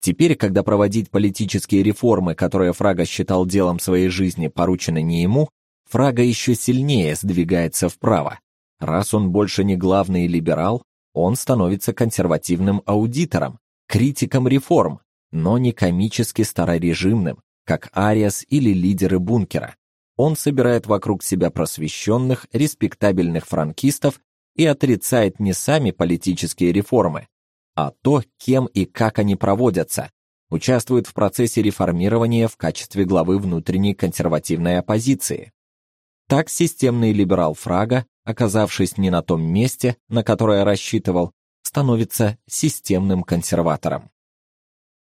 Теперь, когда проводить политические реформы, которые Фрага считал делом своей жизни, поручены не ему, Фрага еще сильнее сдвигается вправо. Раз он больше не главный либерал, он становится консервативным аудитором, критиком реформ, но не комически старорежимным, как Ариас или лидеры бункера. Он собирает вокруг себя просвещенных, респектабельных франкистов и отрицает не сами политические реформы, а то, кем и как они проводятся, участвует в процессе реформирования в качестве главы внутренней консервативной оппозиции. Так системный либерал Фрага, оказавшись не на том месте, на которое рассчитывал, становится системным консерватором.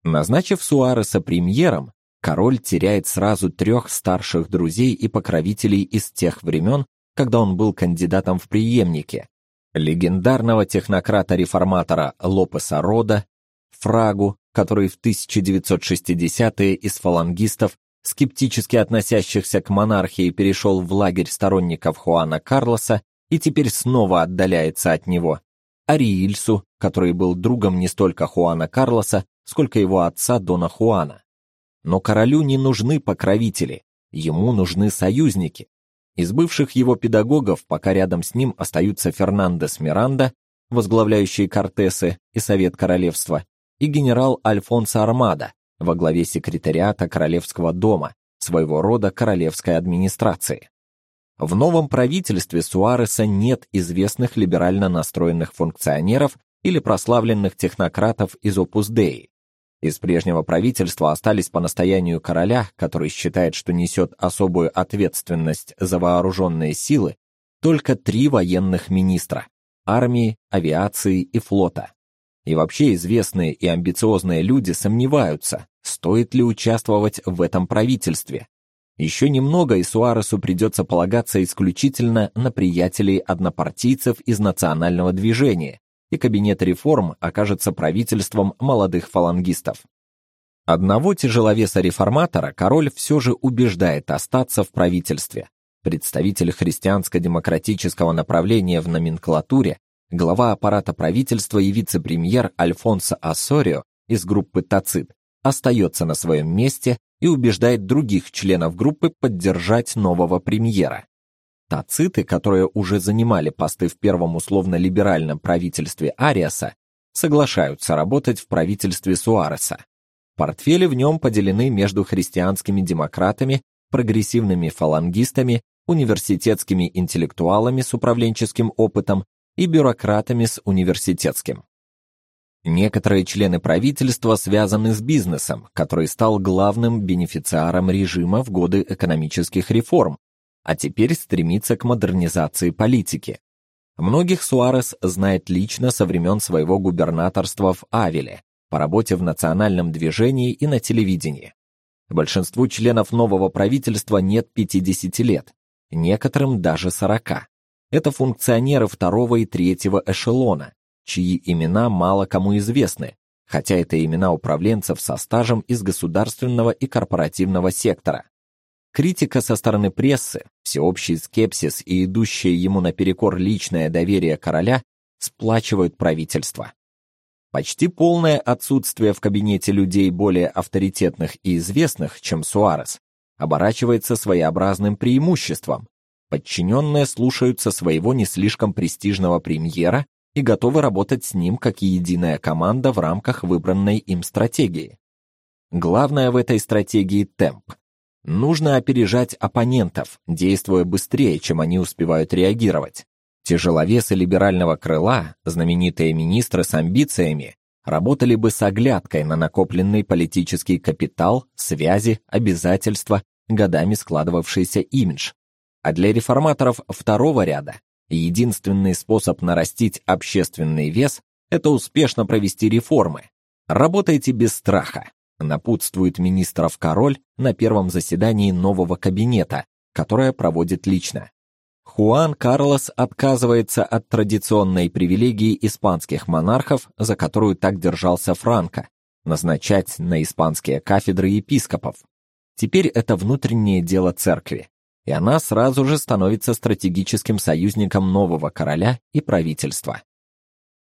Назначив Суареса премьером, король теряет сразу трех старших друзей и покровителей из тех времен, когда он был кандидатом в преемники, легендарного технократа-реформатора Лопеса Рода, Фрагу, который в 1960-е из фалангистов, скептически относящихся к монархии, перешел в лагерь сторонников Хуана Карлоса и теперь снова отдаляется от него, Ариильсу, который был другом не столько Хуана Карлоса, сколько его отца Дона Хуана. Но королю не нужны покровители, ему нужны союзники, из бывших его педагогов пока рядом с ним остаются Фернандес Миранда, возглавляющий Кортесы и Совет Королевства, и генерал Альфонсо Армада во главе секретариата Королевского дома, своего рода королевской администрации. В новом правительстве Суареса нет известных либерально настроенных функционеров или прославленных технократов из Opus Dei. Из прежнего правительства остались по настоянию короля, который считает, что несет особую ответственность за вооруженные силы, только три военных министра армии, авиации и флота. И вообще известные и амбициозные люди сомневаются, стоит ли участвовать в этом правительстве. Еще немного, и Суаресу придется полагаться исключительно на приятелей однопартийцев из национального движения, и кабинет реформ окажется правительством молодых фалангистов. Одного тяжеловеса-реформатора король все же убеждает остаться в правительстве. Представитель христианско-демократического направления в номенклатуре, глава аппарата правительства и вице-премьер Альфонсо Ассорио из группы Тацит остается на своем месте и убеждает других членов группы поддержать нового премьера. Тациты, которые уже занимали посты в первом условно-либеральном правительстве Ариаса, соглашаются работать в правительстве Суареса. Портфели в нем поделены между христианскими демократами, прогрессивными фалангистами, университетскими интеллектуалами с управленческим опытом и бюрократами с университетским. Некоторые члены правительства связаны с бизнесом, который стал главным бенефициаром режима в годы экономических реформ, а теперь стремится к модернизации политики. Многих Суарес знает лично со времен своего губернаторства в Авиле, по работе в национальном движении и на телевидении. Большинству членов нового правительства нет 50 лет, некоторым даже 40. Это функционеры второго и третьего эшелона, чьи имена мало кому известны, хотя это имена управленцев со стажем из государственного и корпоративного сектора. Критика со стороны прессы, всеобщий скепсис и идущее ему наперекор личное доверие короля сплачивают правительство. Почти полное отсутствие в кабинете людей более авторитетных и известных, чем Суарес, оборачивается своеобразным преимуществом. Подчиненные слушаются своего не слишком престижного премьера и готовы работать с ним как единая команда в рамках выбранной им стратегии. Главное в этой стратегии темп. Нужно опережать оппонентов, действуя быстрее, чем они успевают реагировать. Тяжеловесы либерального крыла, знаменитые министры с амбициями, работали бы с оглядкой на накопленный политический капитал, связи, обязательства, годами складывавшийся имидж. А для реформаторов второго ряда единственный способ нарастить общественный вес это успешно провести реформы. Работайте без страха, напутствует министров король на первом заседании нового кабинета, которое проводит лично. Хуан Карлос отказывается от традиционной привилегии испанских монархов, за которую так держался Франко, назначать на испанские кафедры епископов. Теперь это внутреннее дело церкви, и она сразу же становится стратегическим союзником нового короля и правительства.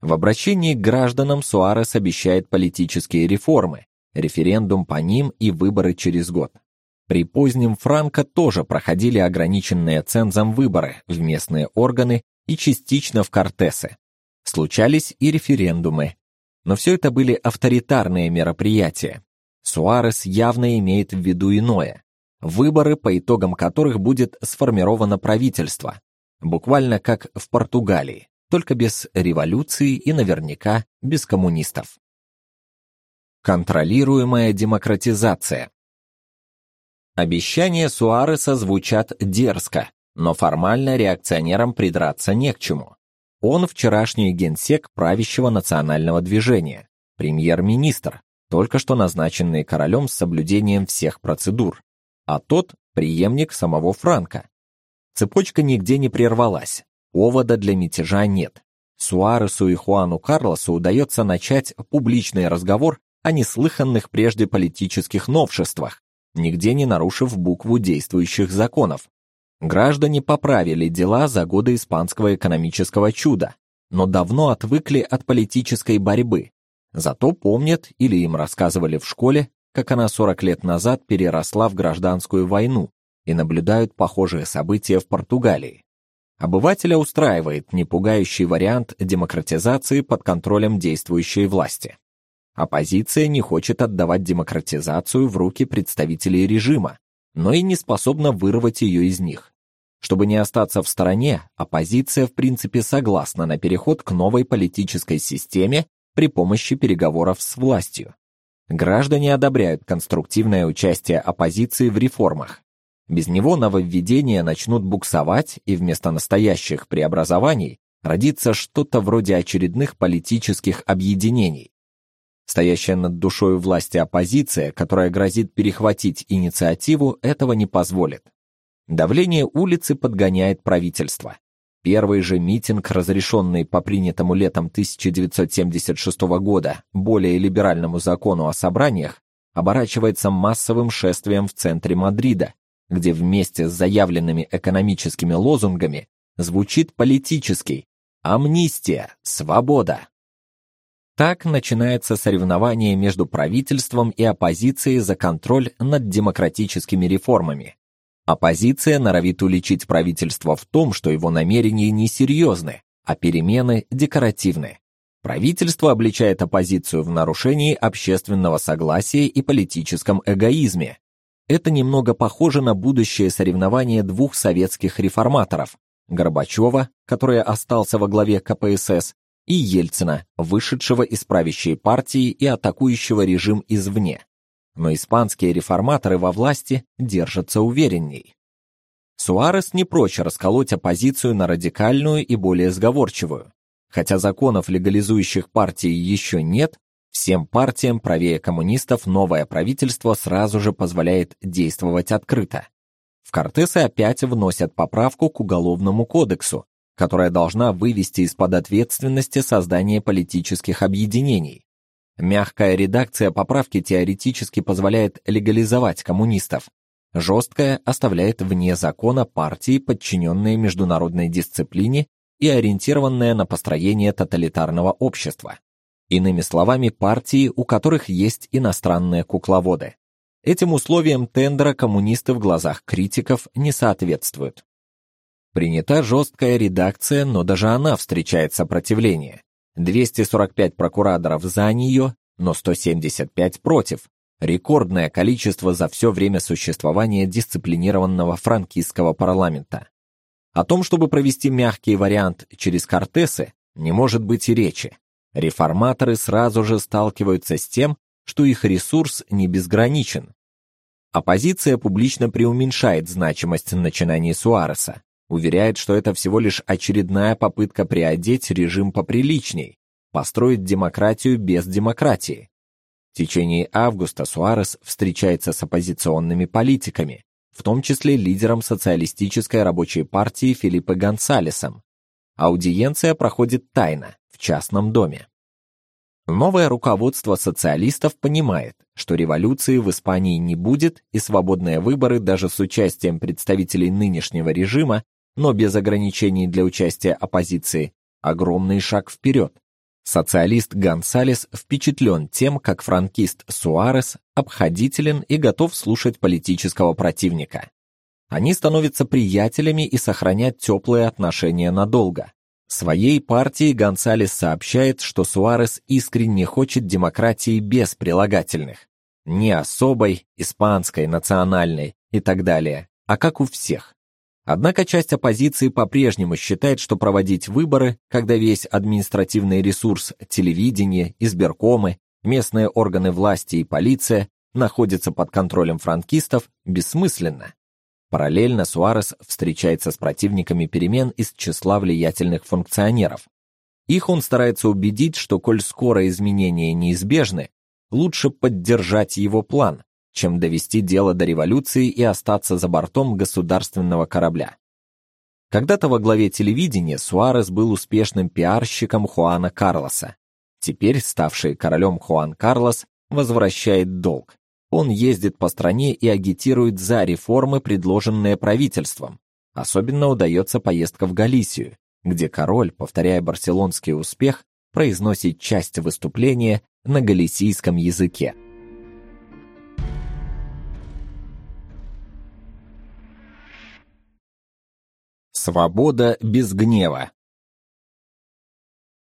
В обращении к гражданам Суарес обещает политические реформы, референдум по ним и выборы через год. При позднем Франко тоже проходили ограниченные цензом выборы в местные органы и частично в Кортесы. Случались и референдумы. Но все это были авторитарные мероприятия. Суарес явно имеет в виду иное. Выборы, по итогам которых будет сформировано правительство. Буквально как в Португалии, только без революции и наверняка без коммунистов. Контролируемая демократизация. Обещания Суареса звучат дерзко, но формально реакционерам придраться не к чему. Он вчерашний генсек правящего национального движения, премьер-министр, только что назначенный королем с соблюдением всех процедур, а тот преемник самого Франка. Цепочка нигде не прервалась. Повода для мятежа нет. Суаресу и Хуану Карлосу удается начать публичный разговор о неслыханных прежде политических новшествах, нигде не нарушив букву действующих законов. Граждане поправили дела за годы испанского экономического чуда, но давно отвыкли от политической борьбы. Зато помнят или им рассказывали в школе, как она 40 лет назад переросла в гражданскую войну и наблюдают похожие события в Португалии. Обывателя устраивает непугающий вариант демократизации под контролем действующей власти. Оппозиция не хочет отдавать демократизацию в руки представителей режима, но и не способна вырвать ее из них. Чтобы не остаться в стороне, оппозиция в принципе согласна на переход к новой политической системе при помощи переговоров с властью. Граждане одобряют конструктивное участие оппозиции в реформах. Без него нововведения начнут буксовать, и вместо настоящих преобразований родится что-то вроде очередных политических объединений. Стоящая над душой власти оппозиция, которая грозит перехватить инициативу, этого не позволит. Давление улицы подгоняет правительство. Первый же митинг, разрешенный по принятому летом 1976 года более либеральному закону о собраниях, оборачивается массовым шествием в центре Мадрида, где вместе с заявленными экономическими лозунгами звучит политический «Амнистия! Свобода!». Так начинается соревнование между правительством и оппозицией за контроль над демократическими реформами. Оппозиция норовит уличить правительство в том, что его намерения несерьезны, а перемены декоративны. Правительство обличает оппозицию в нарушении общественного согласия и политическом эгоизме. Это немного похоже на будущее соревнование двух советских реформаторов: Горбачева, который остался во главе КПСС, и Ельцина, вышедшего из правящей партии и атакующего режим извне. Но испанские реформаторы во власти держатся уверенней. Суарес не прочь расколоть оппозицию на радикальную и более сговорчивую. Хотя законов, легализующих партии, еще нет, всем партиям правее коммунистов новое правительство сразу же позволяет действовать открыто. В Кортесы опять вносят поправку к уголовному кодексу, которая должна вывести из-под ответственности создание политических объединений. Мягкая редакция поправки теоретически позволяет легализовать коммунистов. Жесткая оставляет вне закона партии, подчиненные международной дисциплине и ориентированные на построение тоталитарного общества. Иными словами, партии, у которых есть иностранные кукловоды. Этим условиям тендера коммунисты в глазах критиков не соответствуют. Принята жесткая редакция, но даже она встречает сопротивление. 245 прокураторов за нее, но 175 против. Рекордное количество за все время существования дисциплинированного франкистского парламента. О том, чтобы провести мягкий вариант через Кортесы, не может быть и речи. Реформаторы сразу же сталкиваются с тем, что их ресурс не безграничен. Оппозиция публично преуменьшает значимость начинаний Суареса уверяет, что это всего лишь очередная попытка приодеть режим поприличней, построить демократию без демократии. В течение августа Суарес встречается с оппозиционными политиками, в том числе лидером социалистической рабочей партии Филиппе Гонсалесом. Аудиенция проходит тайно, в частном доме. Новое руководство социалистов понимает, что революции в Испании не будет, и свободные выборы даже с участием представителей нынешнего режима но без ограничений для участия оппозиции, огромный шаг вперед. Социалист Гонсалес впечатлен тем, как франкист Суарес обходителен и готов слушать политического противника. Они становятся приятелями и сохранят теплые отношения надолго. Своей партии Гонсалес сообщает, что Суарес искренне хочет демократии без прилагательных. Не особой, испанской, национальной и так далее, а как у всех. Однако часть оппозиции по-прежнему считает, что проводить выборы, когда весь административный ресурс телевидение, избиркомы, местные органы власти и полиция находятся под контролем франкистов, бессмысленно. Параллельно Суарес встречается с противниками перемен из числа влиятельных функционеров. Их он старается убедить, что коль скоро изменения неизбежны, лучше поддержать его план, чем довести дело до революции и остаться за бортом государственного корабля. Когда-то во главе телевидения Суарес был успешным пиарщиком Хуана Карлоса. Теперь ставший королем Хуан Карлос возвращает долг. Он ездит по стране и агитирует за реформы, предложенные правительством. Особенно удается поездка в Галисию, где король, повторяя барселонский успех, произносит часть выступления на галисийском языке. Свобода без гнева.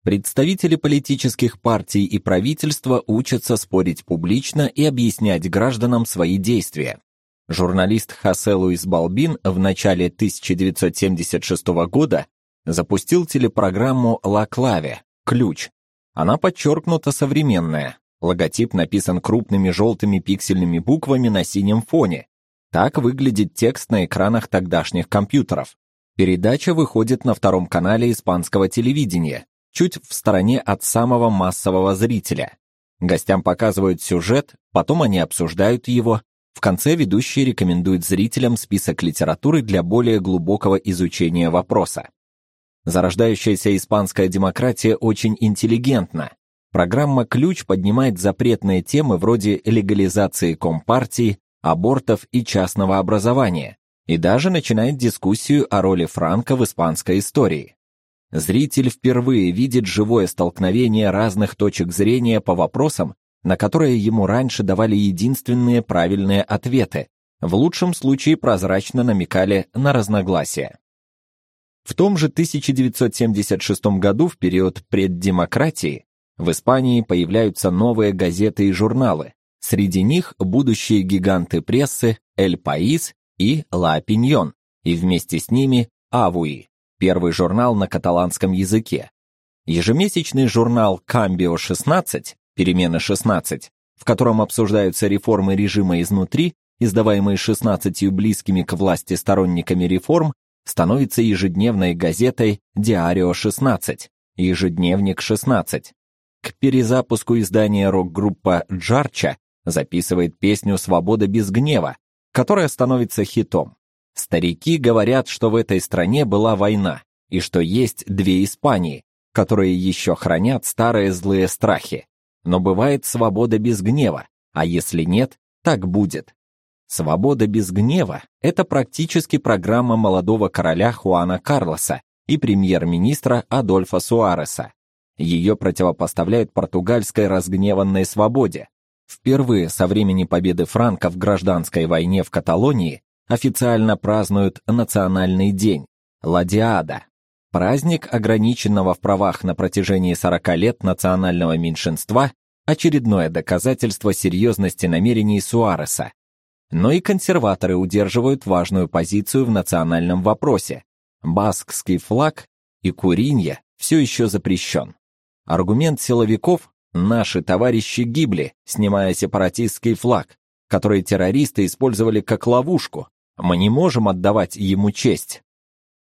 Представители политических партий и правительства учатся спорить публично и объяснять гражданам свои действия. Журналист Хосе Луис Балбин в начале 1976 года запустил телепрограмму «Ла Клаве» «Ключ». Она подчеркнуто современная. Логотип написан крупными желтыми пиксельными буквами на синем фоне. Так выглядит текст на экранах тогдашних компьютеров. Передача выходит на втором канале испанского телевидения, чуть в стороне от самого массового зрителя. Гостям показывают сюжет, потом они обсуждают его. В конце ведущий рекомендует зрителям список литературы для более глубокого изучения вопроса. Зарождающаяся испанская демократия очень интеллигентна. Программа «Ключ» поднимает запретные темы вроде легализации компартии, абортов и частного образования, и даже начинает дискуссию о роли Франка в испанской истории. Зритель впервые видит живое столкновение разных точек зрения по вопросам, на которые ему раньше давали единственные правильные ответы, в лучшем случае прозрачно намекали на разногласия. В том же 1976 году, в период преддемократии, в Испании появляются новые газеты и журналы. Среди них будущие гиганты прессы El País и La Opinión, и вместе с ними Авуи, первый журнал на каталанском языке. Ежемесячный журнал Cambio 16, перемены 16, в котором обсуждаются реформы режима изнутри, издаваемые 16 близкими к власти сторонниками реформ, становится ежедневной газетой Диарио 16, ежедневник 16. К перезапуску издания рок-группа Джарча записывает песню Свобода без гнева, которая становится хитом. Старики говорят, что в этой стране была война и что есть две Испании, которые еще хранят старые злые страхи. Но бывает свобода без гнева, а если нет, так будет. Свобода без гнева это практически программа молодого короля Хуана Карлоса и премьер-министра Адольфа Суареса. Ее противопоставляют португальской разгневанной свободе. Впервые со времени победы Франко в гражданской войне в Каталонии официально празднуют национальный день Ладиада. Праздник ограниченного в правах на протяжении 40 лет национального меньшинства очередное доказательство серьезности намерений Суареса. Но и консерваторы удерживают важную позицию в национальном вопросе. Баскский флаг и куринья все еще запрещен. Аргумент силовиков наши товарищи гибли, снимая сепаратистский флаг, который террористы использовали как ловушку. Мы не можем отдавать ему честь.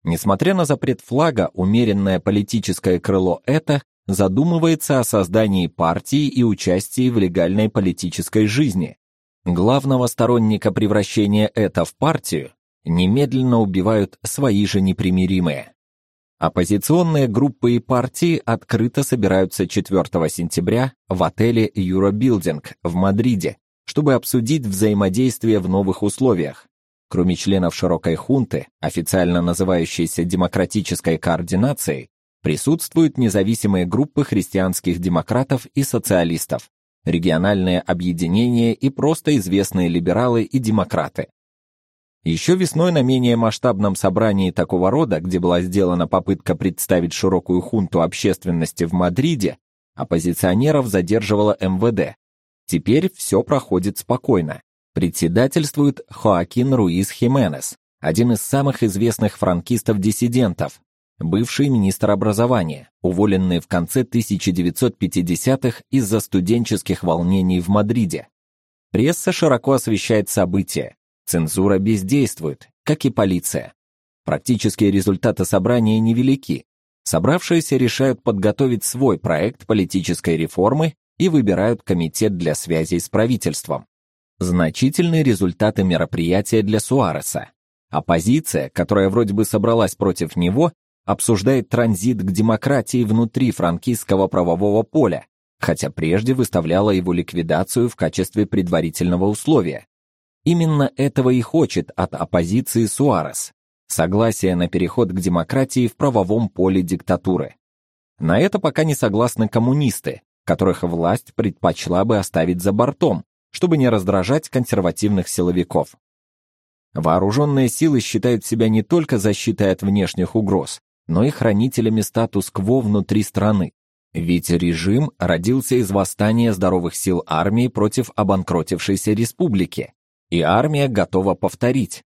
Несмотря на запрет флага, умеренное политическое крыло это задумывается о создании партии и участии в легальной политической жизни. Главного сторонника превращения это в партию немедленно убивают свои же непримиримые. Оппозиционные группы и партии открыто собираются 4 сентября в отеле Eurobilding в Мадриде, чтобы обсудить взаимодействие в новых условиях. Кроме членов широкой хунты, официально называющейся демократической координацией, присутствуют независимые группы христианских демократов и социалистов, региональные объединения и просто известные либералы и демократы. Еще весной на менее масштабном собрании такого рода, где была сделана попытка представить широкую хунту общественности в Мадриде, оппозиционеров задерживало МВД. Теперь все проходит спокойно. Председательствует Хоакин Руис Хименес, один из самых известных франкистов-диссидентов, бывший министр образования, уволенный в конце 1950-х из-за студенческих волнений в Мадриде. Пресса широко освещает события, Цензура бездействует, как и полиция. Практические результаты собрания невелики. Собравшиеся решают подготовить свой проект политической реформы и выбирают комитет для связей с правительством. Значительные результаты мероприятия для Суареса. Оппозиция, которая вроде бы собралась против него, обсуждает транзит к демократии внутри франкистского правового поля, хотя прежде выставляла его ликвидацию в качестве предварительного условия. Именно этого и хочет от оппозиции Суарес согласие на переход к демократии в правовом поле диктатуры. На это пока не согласны коммунисты, которых власть предпочла бы оставить за бортом, чтобы не раздражать консервативных силовиков. Вооруженные силы считают себя не только защитой от внешних угроз, но и хранителями статус-кво внутри страны. Ведь режим родился из восстания здоровых сил армии против обанкротившейся республики, и армия готова повторить.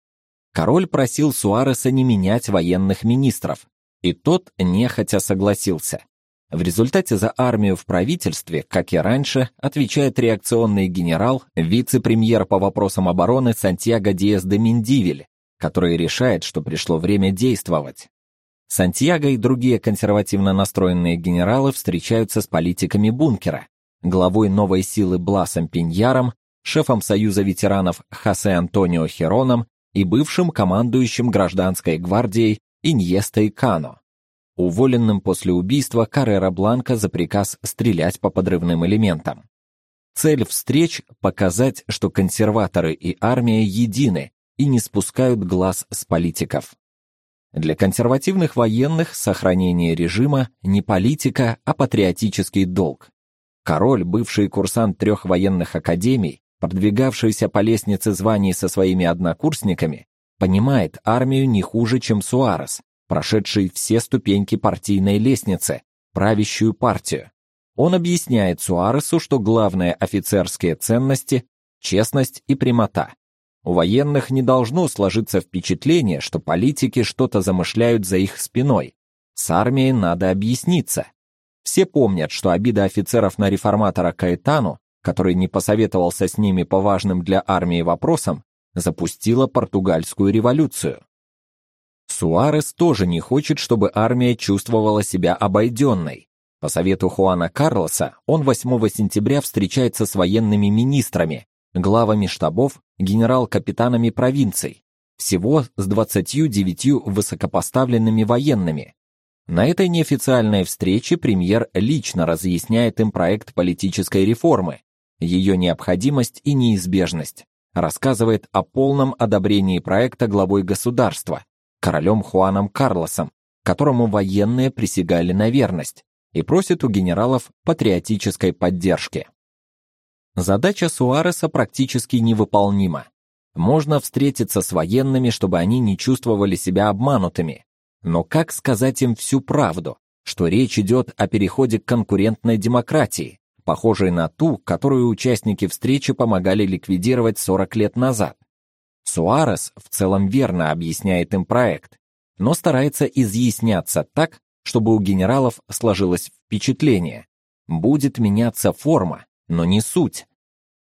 Король просил Суареса не менять военных министров, и тот нехотя согласился. В результате за армию в правительстве, как и раньше, отвечает реакционный генерал, вице-премьер по вопросам обороны Сантьяго Диэс де Миндивиль, который решает, что пришло время действовать. Сантьяго и другие консервативно настроенные генералы встречаются с политиками бункера, главой новой силы Бласом Пиньяром шефом Союза ветеранов Хосе Антонио Хероном и бывшим командующим гражданской гвардией Иньестой Кано, уволенным после убийства Каррера Бланка за приказ стрелять по подрывным элементам. Цель встреч показать, что консерваторы и армия едины и не спускают глаз с политиков. Для консервативных военных сохранение режима не политика, а патриотический долг. Король, бывший курсант трех военных академий, продвигавшийся по лестнице званий со своими однокурсниками, понимает армию не хуже, чем Суарес, прошедший все ступеньки партийной лестницы, правящую партию. Он объясняет Суаресу, что главные офицерские ценности честность и прямота. У военных не должно сложиться впечатление, что политики что-то замышляют за их спиной. С армией надо объясниться. Все помнят, что обида офицеров на реформатора Каэтану, который не посоветовался с ними по важным для армии вопросам, запустила португальскую революцию. Суарес тоже не хочет, чтобы армия чувствовала себя обойденной. По совету Хуана Карлоса он 8 сентября встречается с военными министрами, главами штабов, генерал-капитанами провинций, всего с 29 высокопоставленными военными. На этой неофициальной встрече премьер лично разъясняет им проект политической реформы, ее необходимость и неизбежность, рассказывает о полном одобрении проекта главой государства, королем Хуаном Карлосом, которому военные присягали на верность, и просит у генералов патриотической поддержки. Задача Суареса практически невыполнима. Можно встретиться с военными, чтобы они не чувствовали себя обманутыми. Но как сказать им всю правду, что речь идет о переходе к конкурентной демократии, похожей на ту, которую участники встречи помогали ликвидировать 40 лет назад? Суарес в целом верно объясняет им проект, но старается изъясняться так, чтобы у генералов сложилось впечатление. Будет меняться форма, но не суть.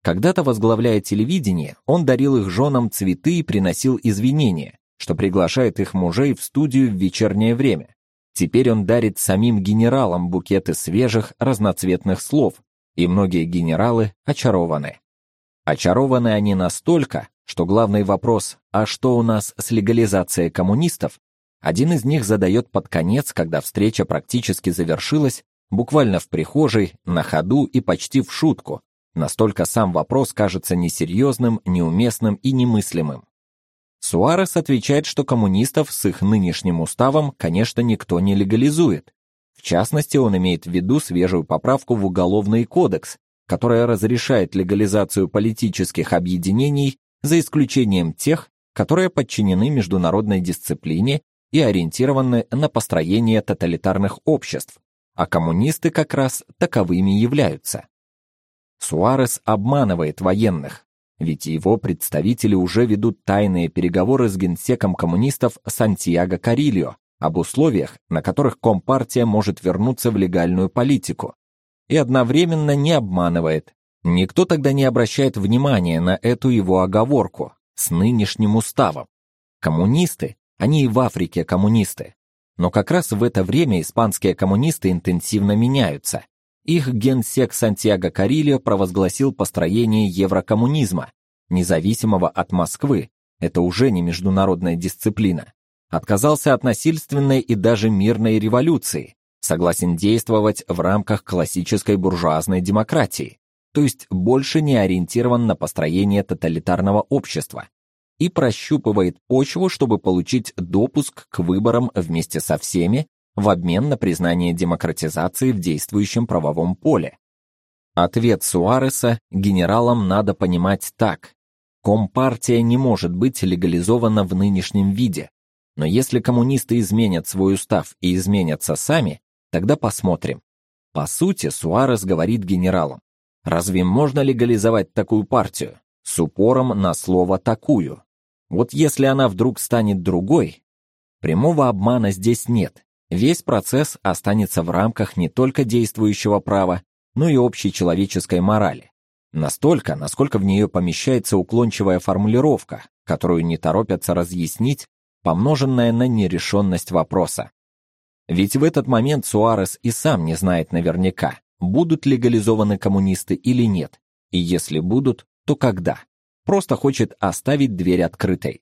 Когда-то возглавляя телевидение, он дарил их женам цветы и приносил извинения, что приглашает их мужей в студию в вечернее время. Теперь он дарит самим генералам букеты свежих, разноцветных слов, и многие генералы очарованы. Очарованы они настолько, что главный вопрос «А что у нас с легализацией коммунистов?» один из них задает под конец, когда встреча практически завершилась, буквально в прихожей, на ходу и почти в шутку. Настолько сам вопрос кажется несерьезным, неуместным и немыслимым. Суарес отвечает, что коммунистов с их нынешним уставом, конечно, никто не легализует. В частности, он имеет в виду свежую поправку в Уголовный кодекс, которая разрешает легализацию политических объединений за исключением тех, которые подчинены международной дисциплине и ориентированы на построение тоталитарных обществ, а коммунисты как раз таковыми являются. Суарес обманывает военных, ведь его представители уже ведут тайные переговоры с генсеком коммунистов Сантьяго Карильо об условиях, на которых Компартия может вернуться в легальную политику, и одновременно не обманывает. Никто тогда не обращает внимания на эту его оговорку с нынешним уставом. Коммунисты, они и в Африке коммунисты, но как раз в это время испанские коммунисты интенсивно меняются. Их генсек Сантьяго Карильо провозгласил построение еврокоммунизма, независимого от Москвы. Это уже не международная дисциплина. Отказался от насильственной и даже мирной революции, согласен действовать в рамках классической буржуазной демократии, то есть больше не ориентирован на построение тоталитарного общества, и прощупывает почву, чтобы получить допуск к выборам вместе со всеми в обмен на признание демократизации в действующем правовом поле. Ответ Суареса генералам надо понимать так: Компартия не может быть легализована в нынешнем виде. Но если коммунисты изменят свой устав и изменятся сами, тогда посмотрим. По сути, Суарес говорит генералам: разве можно легализовать такую партию с упором на слово такую? Вот если она вдруг станет другой, прямого обмана здесь нет. Весь процесс останется в рамках не только действующего права, но и общей человеческой морали. Настолько, насколько в нее помещается уклончивая формулировка, которую не торопятся разъяснить, помноженная на нерешенность вопроса. Ведь в этот момент Суарес и сам не знает наверняка, будут легализованы коммунисты или нет, и если будут, то когда просто хочет оставить дверь открытой.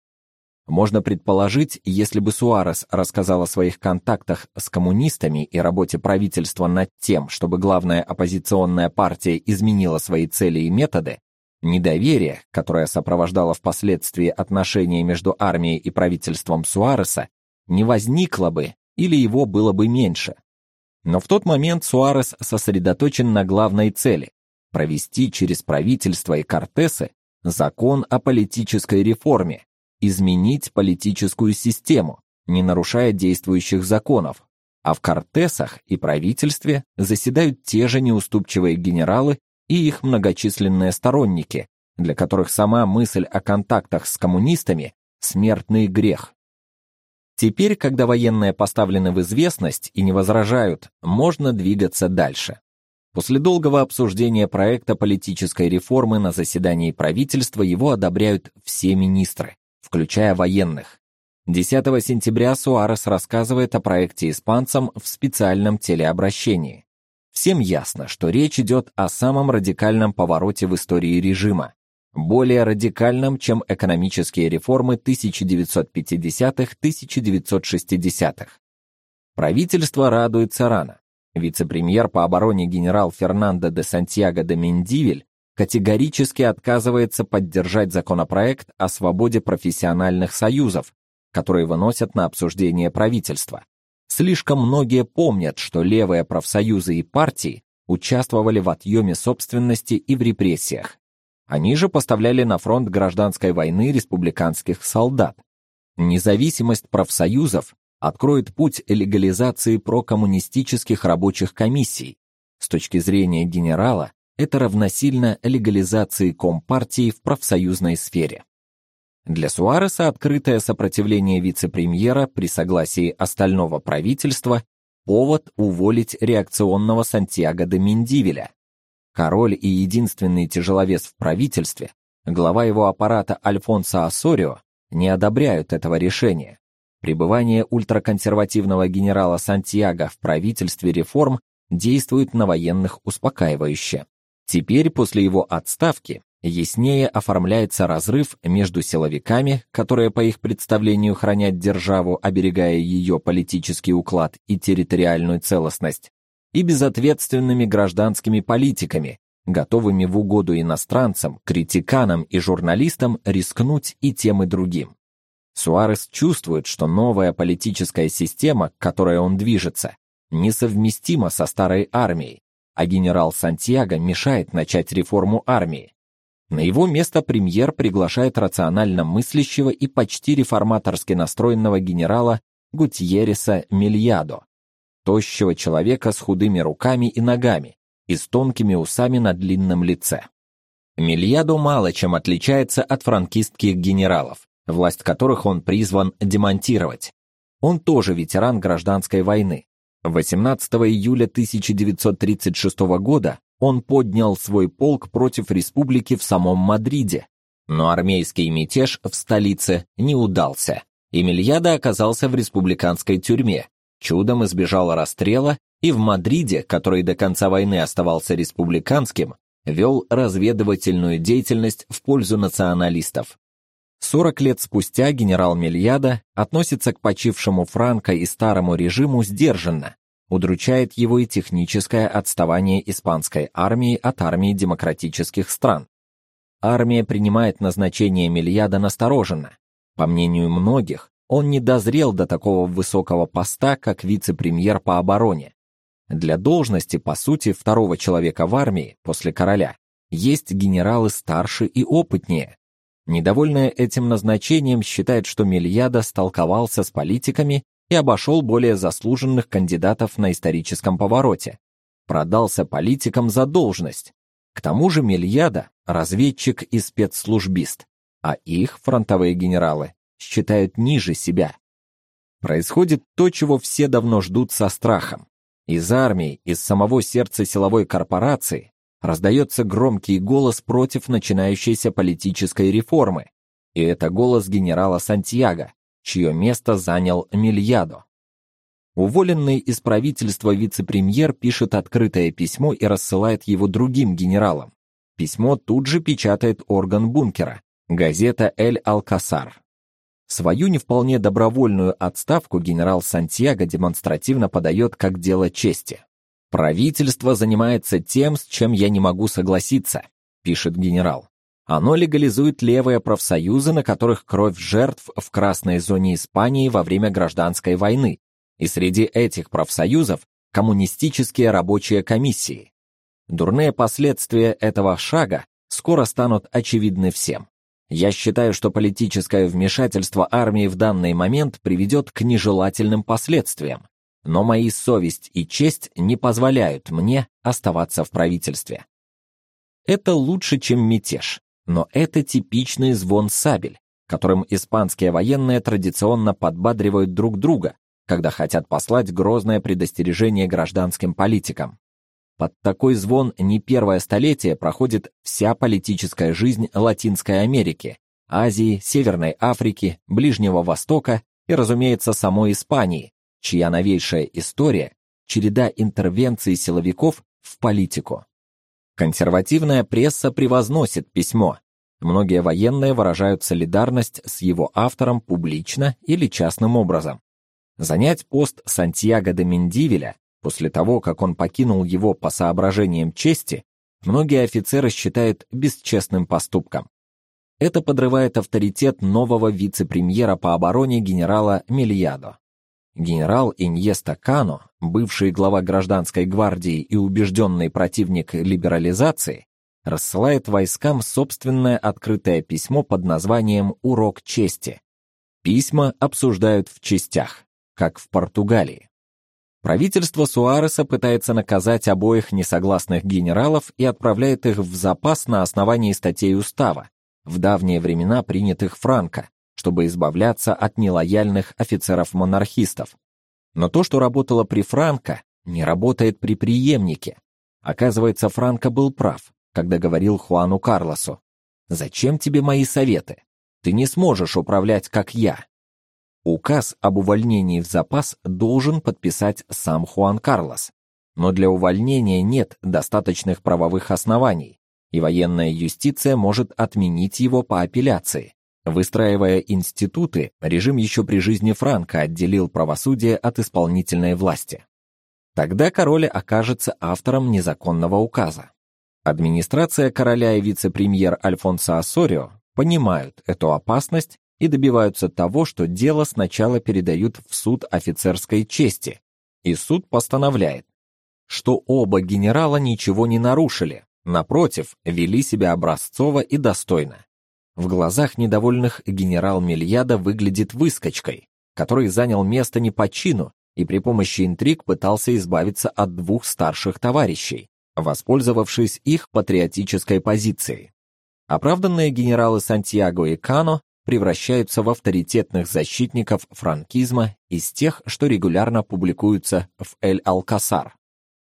Можно предположить, если бы Суарес рассказал о своих контактах с коммунистами и работе правительства над тем, чтобы главная оппозиционная партия изменила свои цели и методы, недоверие, которое сопровождало впоследствии отношения между армией и правительством Суареса, не возникло бы или его было бы меньше. Но в тот момент Суарес сосредоточен на главной цели провести через правительство и Кортесы закон о политической реформе, изменить политическую систему, не нарушая действующих законов. А в Кортесах и правительстве заседают те же неуступчивые генералы и их многочисленные сторонники, для которых сама мысль о контактах с коммунистами смертный грех. Теперь, когда военные поставлены в известность и не возражают, можно двигаться дальше. После долгого обсуждения проекта политической реформы на заседании правительства его одобряют все министры, включая военных. 10 сентября Суарес рассказывает о проекте испанцам в специальном телеобращении. Всем ясно, что речь идет о самом радикальном повороте в истории режима, более радикальным, чем экономические реформы 1950-1960-х. Правительство радуется рано. Вице-премьер по обороне генерал Фернандо де Сантьяго де Мендивиль категорически отказывается поддержать законопроект о свободе профессиональных союзов, который выносят на обсуждение правительства. Слишком многие помнят, что левые профсоюзы и партии участвовали в отъеме собственности и в репрессиях. Они же поставляли на фронт гражданской войны республиканских солдат. Независимость профсоюзов откроет путь легализации прокоммунистических рабочих комиссий. С точки зрения генерала, это равносильно легализации компартии в профсоюзной сфере. Для Суареса открытое сопротивление вице-премьера при согласии остального правительства повод уволить реакционного Сантьяго де Мендивиля, Король и единственный тяжеловес в правительстве, глава его аппарата Альфонсо Ассорио, не одобряют этого решения. Пребывание ультраконсервативного генерала Сантьяго в правительстве реформ действует на военных успокаивающе. Теперь после его отставки яснее оформляется разрыв между силовиками, которые по их представлению хранят державу, оберегая ее политический уклад и территориальную целостность, и безответственными гражданскими политиками, готовыми в угоду иностранцам, критиканам и журналистам рискнуть и тем и другим. Суарес чувствует, что новая политическая система, к которой он движется, несовместима со старой армией, а генерал Сантьяго мешает начать реформу армии. На его место премьер приглашает рационально мыслящего и почти реформаторски настроенного генерала Гутьереса Мильядо, тощего человека с худыми руками и ногами и с тонкими усами на длинном лице. Мильядо мало чем отличается от франкистских генералов, власть которых он призван демонтировать. Он тоже ветеран гражданской войны. 18 июля 1936 года он поднял свой полк против республики в самом Мадриде, но армейский мятеж в столице не удался. И Мильядо оказался в республиканской тюрьме, чудом избежал расстрела и в Мадриде, который до конца войны оставался республиканским, вел разведывательную деятельность в пользу националистов. 40 лет спустя генерал Мельяда относится к почившему Франко и старому режиму сдержанно, удручает его и техническое отставание испанской армии от армии демократических стран. Армия принимает назначение Мельяда настороженно. По мнению многих, он не дозрел до такого высокого поста, как вице-премьер по обороне. Для должности, по сути, второго человека в армии после короля есть генералы старше и опытнее. Недовольная этим назначением считает, что Мельяда столковался с политиками и обошел более заслуженных кандидатов на историческом повороте. Продался политикам за должность. К тому же Мельяда разведчик и спецслужбист, а их фронтовые генералы считают ниже себя. Происходит то, чего все давно ждут со страхом. Из армии, из самого сердца силовой корпорации раздается громкий голос против начинающейся политической реформы. И это голос генерала Сантьяго, чье место занял Мильядо. Уволенный из правительства вице-премьер пишет открытое письмо и рассылает его другим генералам. Письмо тут же печатает орган бункера, газета «Эль Алкасар». Свою не вполне добровольную отставку генерал Сантьяго демонстративно подает как дело чести. Правительство занимается тем, с чем я не могу согласиться, пишет генерал. Оно легализует левые профсоюзы, на которых кровь жертв в красной зоне Испании во время гражданской войны. И среди этих профсоюзов коммунистические рабочие комиссии. Дурные последствия этого шага скоро станут очевидны всем. Я считаю, что политическое вмешательство армии в данный момент приведет к нежелательным последствиям, но мои совесть и честь не позволяют мне оставаться в правительстве. Это лучше, чем мятеж, но это типичный звон сабель, которым испанские военные традиционно подбадривают друг друга, когда хотят послать грозное предостережение гражданским политикам. Под такой звон не первое столетие проходит вся политическая жизнь Латинской Америки, Азии, Северной Африки, Ближнего Востока и, разумеется, самой Испании, чья новейшая история череда интервенций силовиков в политику. Консервативная пресса превозносит письмо. Многие военные выражают солидарность с его автором публично или частным образом. Занять пост Сантьяго де Мендивиля После того, как он покинул его по соображениям чести, многие офицеры считают бесчестным поступком. Это подрывает авторитет нового вице-премьера по обороне генерала Мильядо. Генерал Иньеста Кано, бывший глава гражданской гвардии и убежденный противник либерализации, рассылает войскам собственное открытое письмо под названием Урок чести. Письма обсуждают в частях, как в Португалии. Правительство Суареса пытается наказать обоих несогласных генералов и отправляет их в запас на основании статей устава, в давние времена принятых Франко, чтобы избавляться от нелояльных офицеров-монархистов. Но то, что работало при Франко, не работает при преемнике. Оказывается, Франко был прав, когда говорил Хуану Карлосу: "Зачем тебе мои советы? Ты не сможешь управлять как я. Указ об увольнении в запас должен подписать сам Хуан Карлос. Но для увольнения нет достаточных правовых оснований, и военная юстиция может отменить его по апелляции. Выстраивая институты, режим еще при жизни Франко отделил правосудие от исполнительной власти. Тогда король окажется автором незаконного указа. Администрация короля и вице-премьер Альфонсо Ассорио понимают эту опасность и добиваются того, что дело сначала передают в суд офицерской чести, и суд постановляет, что оба генерала ничего не нарушили, напротив, вели себя образцово и достойно. В глазах недовольных генерал Мельяда выглядит выскочкой, который занял место не по чину и при помощи интриг пытался избавиться от двух старших товарищей, воспользовавшись их патриотической позицией. Оправданные генералы Сантьяго и Кано превращаются в авторитетных защитников франкизма из тех, что регулярно публикуются в Эль-Алкасар.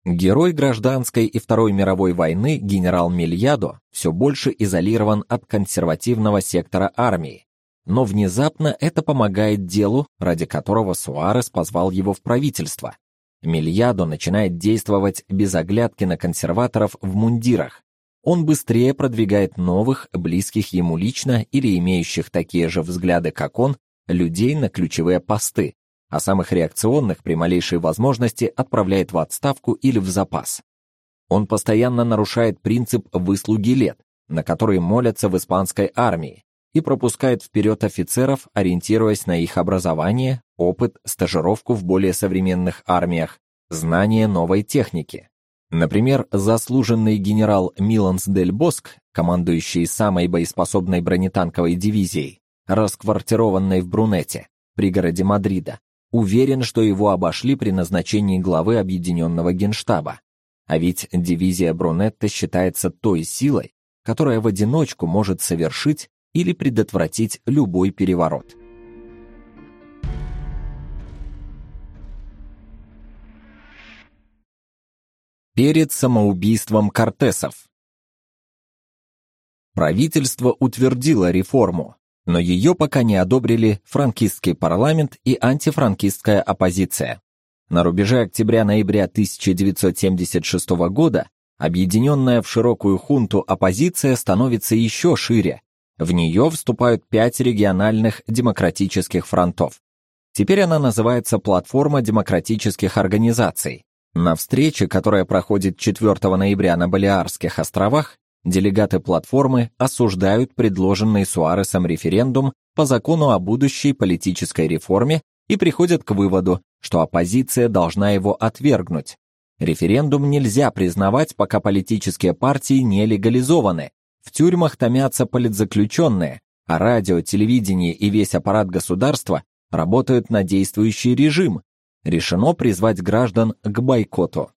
Герой гражданской и Второй мировой войны генерал Мильядо все больше изолирован от консервативного сектора армии, но внезапно это помогает делу, ради которого Суарес позвал его в правительство. Мильядо начинает действовать без оглядки на консерваторов в мундирах, он быстрее продвигает новых, близких ему лично или имеющих такие же взгляды, как он, людей на ключевые посты, а самых реакционных при малейшей возможности отправляет в отставку или в запас. Он постоянно нарушает принцип выслуги лет, на который молятся в испанской армии, и пропускает вперед офицеров, ориентируясь на их образование, опыт, стажировку в более современных армиях, знание новой техники. Например, заслуженный генерал Миланс дель Боск, командующий самой боеспособной бронетанковой дивизией, расквартированной в Брунете, пригороде Мадрида, уверен, что его обошли при назначении главы объединенного генштаба. А ведь дивизия Брунетта считается той силой, которая в одиночку может совершить или предотвратить любой переворот. перед самоубийством Кортесов. Правительство утвердило реформу, но ее пока не одобрили франкистский парламент и антифранкистская оппозиция. На рубеже октября-ноября 1976 года объединенная в широкую хунту оппозиция становится еще шире. В нее вступают пять региональных демократических фронтов. Теперь она называется Платформа демократических организаций. На встрече, которая проходит 4 ноября на Балиарских островах, делегаты платформы осуждают предложенный Суаресом референдум по закону о будущей политической реформе и приходят к выводу, что оппозиция должна его отвергнуть. Референдум нельзя признавать, пока политические партии не легализованы. В тюрьмах томятся политзаключенные, а радио, телевидение и весь аппарат государства работают на действующий режим. Решено призвать граждан к бойкоту.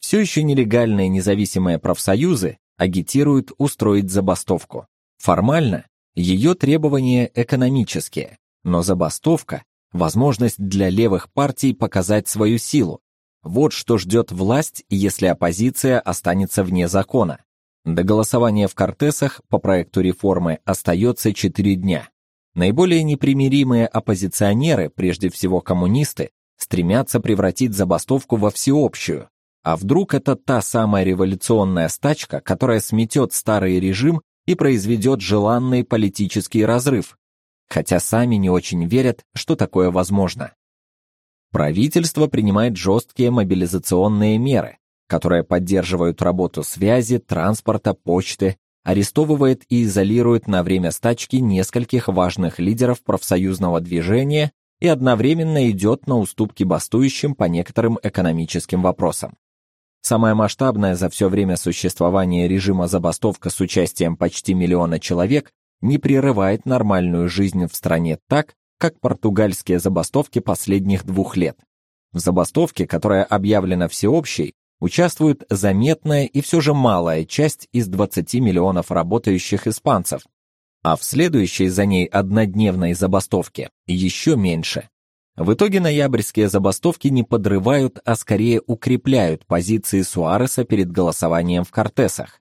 Все еще нелегальные независимые профсоюзы агитируют устроить забастовку. Формально ее требования экономические, но забастовка возможность для левых партий показать свою силу. Вот что ждет власть, если оппозиция останется вне закона. До голосования в Кортесах по проекту реформы остается 4 дня. Наиболее непримиримые оппозиционеры, прежде всего коммунисты, стремятся превратить забастовку во всеобщую. А вдруг это та самая революционная стачка, которая сметет старый режим и произведет желанный политический разрыв, хотя сами не очень верят, что такое возможно. Правительство принимает жесткие мобилизационные меры, которые поддерживают работу связи, транспорта, почты, арестовывает и изолирует на время стачки нескольких важных лидеров профсоюзного движения и одновременно идет на уступки бастующим по некоторым экономическим вопросам. Самая масштабная за все время существования режима забастовка с участием почти миллиона человек не прерывает нормальную жизнь в стране так, как португальские забастовки последних двух лет. В забастовке, которая объявлена всеобщей, участвует заметная и все же малая часть из 20 миллионов работающих испанцев, а в следующей за ней однодневной забастовке еще меньше. В итоге ноябрьские забастовки не подрывают, а скорее укрепляют позиции Суареса перед голосованием в Кортесах.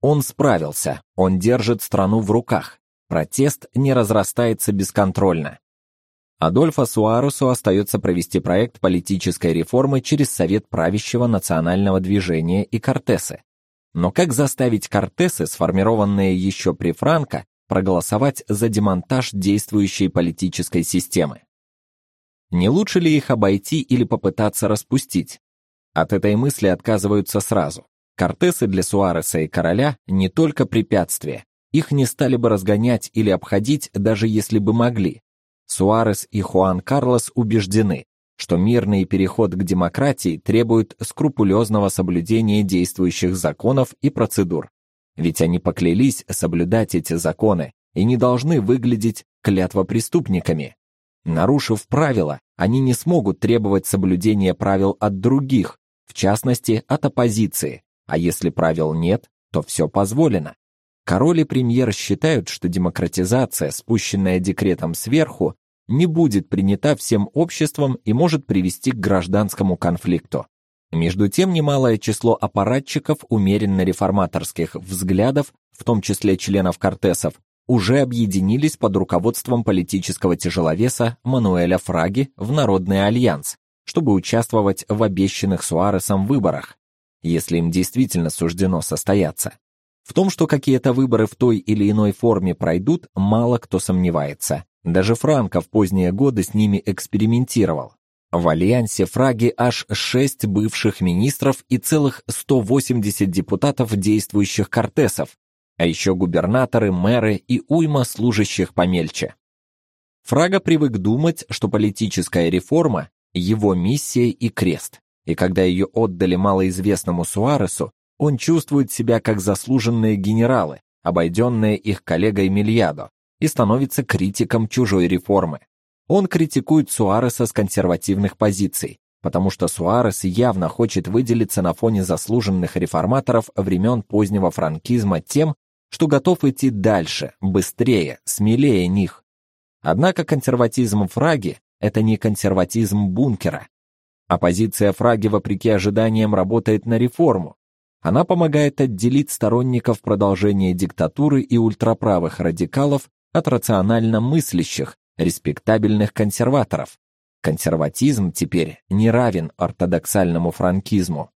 Он справился, он держит страну в руках. Протест не разрастается бесконтрольно. Адольфо Суаресу остается провести проект политической реформы через Совет правящего национального движения и Кортесы. Но как заставить Кортесы, сформированные еще при Франко, проголосовать за демонтаж действующей политической системы? Не лучше ли их обойти или попытаться распустить? От этой мысли отказываются сразу. Кортесы для Суареса и короля не только препятствие, их не стали бы разгонять или обходить, даже если бы могли. Суарес и Хуан Карлос убеждены, что мирный переход к демократии требует скрупулезного соблюдения действующих законов и процедур. Ведь они поклялись соблюдать эти законы и не должны выглядеть клятвопреступниками. Нарушив правила, они не смогут требовать соблюдения правил от других, в частности, от оппозиции, а если правил нет, то все позволено. Король и премьер считают, что демократизация, спущенная декретом сверху, не будет принята всем обществом и может привести к гражданскому конфликту. Между тем, немалое число аппаратчиков умеренно-реформаторских взглядов, в том числе членов Кортесов, уже объединились под руководством политического тяжеловеса Мануэля Фраги в Народный альянс, чтобы участвовать в обещанных Суаресом выборах если им действительно суждено состояться. В том, что какие-то выборы в той или иной форме пройдут, мало кто сомневается. Даже Франко в поздние годы с ними экспериментировал. В альянсе Фраги аж шесть бывших министров и целых 180 депутатов действующих кортесов, а еще губернаторы, мэры и уйма служащих помельче. Фрага привык думать, что политическая реформа его миссия и крест и когда ее отдали малоизвестному Суаресу, он чувствует себя как заслуженные генералы, обойденные их коллегой Мильядо, и становится критиком чужой реформы. Он критикует Суареса с консервативных позиций, потому что Суарес явно хочет выделиться на фоне заслуженных реформаторов времен позднего франкизма тем, что готов идти дальше, быстрее, смелее них. Однако консерватизм Фраги – это не консерватизм бункера, Оппозиция Фраги, вопреки ожиданиям, работает на реформу. Она помогает отделить сторонников продолжения диктатуры и ультраправых радикалов от рационально мыслящих, респектабельных консерваторов. Консерватизм теперь не равен ортодоксальному франкизму.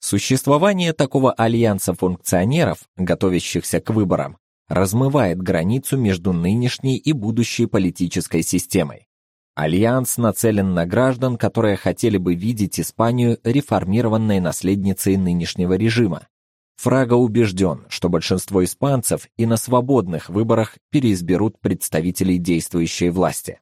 Существование такого альянса функционеров, готовящихся к выборам, размывает границу между нынешней и будущей политической системой. Альянс нацелен на граждан, которые хотели бы видеть Испанию реформированной наследницей нынешнего режима. Фрага убежден, что большинство испанцев и на свободных выборах переизберут представителей действующей власти.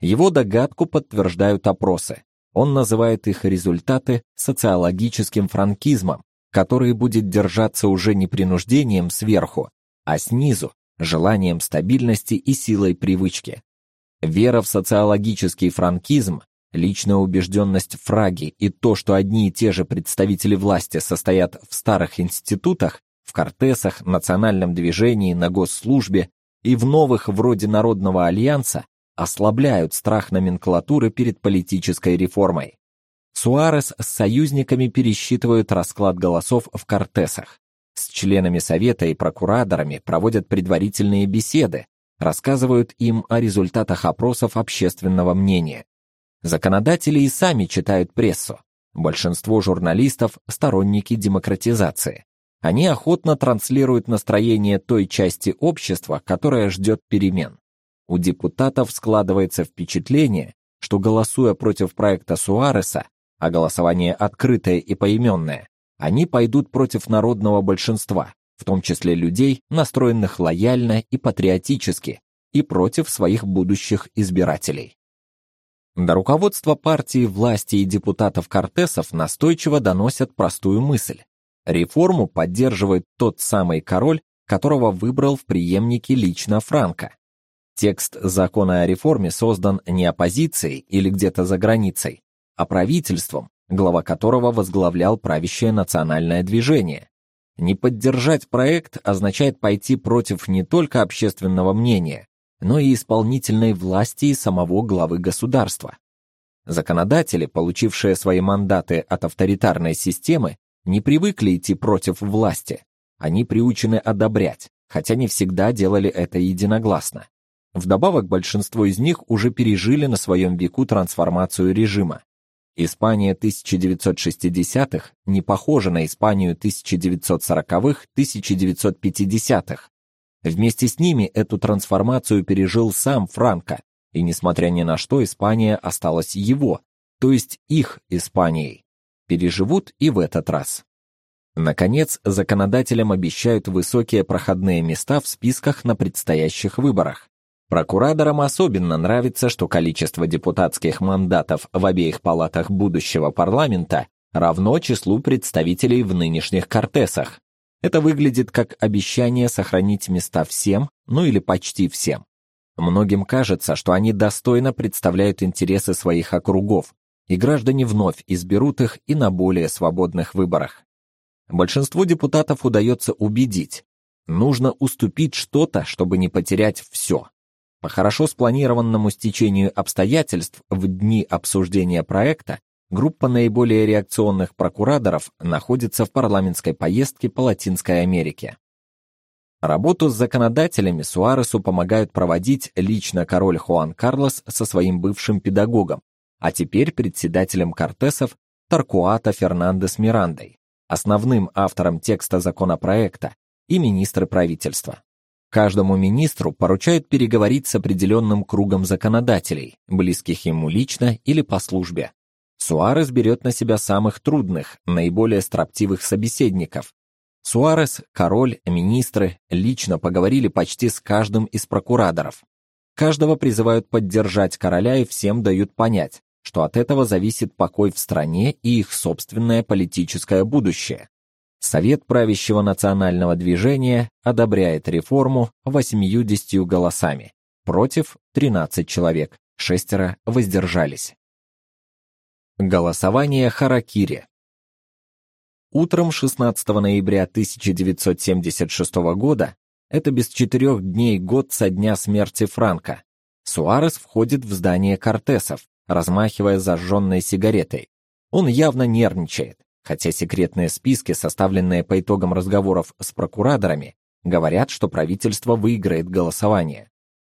Его догадку подтверждают опросы. Он называет их результаты социологическим франкизмом, который будет держаться уже не принуждением сверху, а снизу, желанием стабильности и силой привычки. Вера в социологический франкизм, личная убежденность фраги и то, что одни и те же представители власти состоят в старых институтах, в кортесах, национальном движении, на госслужбе и в новых вроде Народного альянса, ослабляют страх номенклатуры перед политической реформой. Суарес с союзниками пересчитывают расклад голосов в Кортесах. С членами совета и прокураторами проводят предварительные беседы, рассказывают им о результатах опросов общественного мнения. Законодатели и сами читают прессу. Большинство журналистов сторонники демократизации. Они охотно транслируют настроение той части общества, которая ждет перемен. У депутатов складывается впечатление, что голосуя против проекта Суареса, а голосование открытое и поименное, они пойдут против народного большинства, в том числе людей, настроенных лояльно и патриотически, и против своих будущих избирателей. До руководства партии, власти и депутатов Кортесов настойчиво доносят простую мысль. Реформу поддерживает тот самый король, которого выбрал в преемнике лично Франко. Текст закона о реформе создан не оппозицией или где-то за границей, а правительством, глава которого возглавлял правящее национальное движение. Не поддержать проект означает пойти против не только общественного мнения, но и исполнительной власти и самого главы государства. Законодатели, получившие свои мандаты от авторитарной системы, не привыкли идти против власти. Они приучены одобрять, хотя не всегда делали это единогласно. Вдобавок, большинство из них уже пережили на своем веку трансформацию режима. Испания 1960-х не похожа на Испанию 1940-х, 1950-х. Вместе с ними эту трансформацию пережил сам Франко, и несмотря ни на что, Испания осталась его, то есть их Испанией. Переживут и в этот раз. Наконец, законодателям обещают высокие проходные места в списках на предстоящих выборах. Прокураторам особенно нравится, что количество депутатских мандатов в обеих палатах будущего парламента равно числу представителей в нынешних кортесах. Это выглядит как обещание сохранить места всем, ну или почти всем. Многим кажется, что они достойно представляют интересы своих округов, и граждане вновь изберут их и на более свободных выборах. Большинству депутатов удается убедить, нужно уступить что-то, чтобы не потерять все. По хорошо спланированному стечению обстоятельств в дни обсуждения проекта группа наиболее реакционных прокураторов находится в парламентской поездке по Латинской Америке. Работу с законодателями Суаресу помогают проводить лично король Хуан Карлос со своим бывшим педагогом, а теперь председателем Кортесов Таркуата Фернандес Мирандой, основным автором текста законопроекта и министры правительства. Каждому министру поручают переговорить с определенным кругом законодателей, близких ему лично или по службе. Суарес берет на себя самых трудных, наиболее строптивых собеседников. Суарес, король, министры лично поговорили почти с каждым из прокураторов. Каждого призывают поддержать короля и всем дают понять, что от этого зависит покой в стране и их собственное политическое будущее. Совет правящего национального движения одобряет реформу 80 голосами, против 13 человек, шестеро воздержались. Голосование Харакири. Утром 16 ноября 1976 года, это без четырех дней год со дня смерти Франка, Суарес входит в здание Кортесов, размахивая зажженной сигаретой. Он явно нервничает хотя секретные списки, составленные по итогам разговоров с прокураторами, говорят, что правительство выиграет голосование.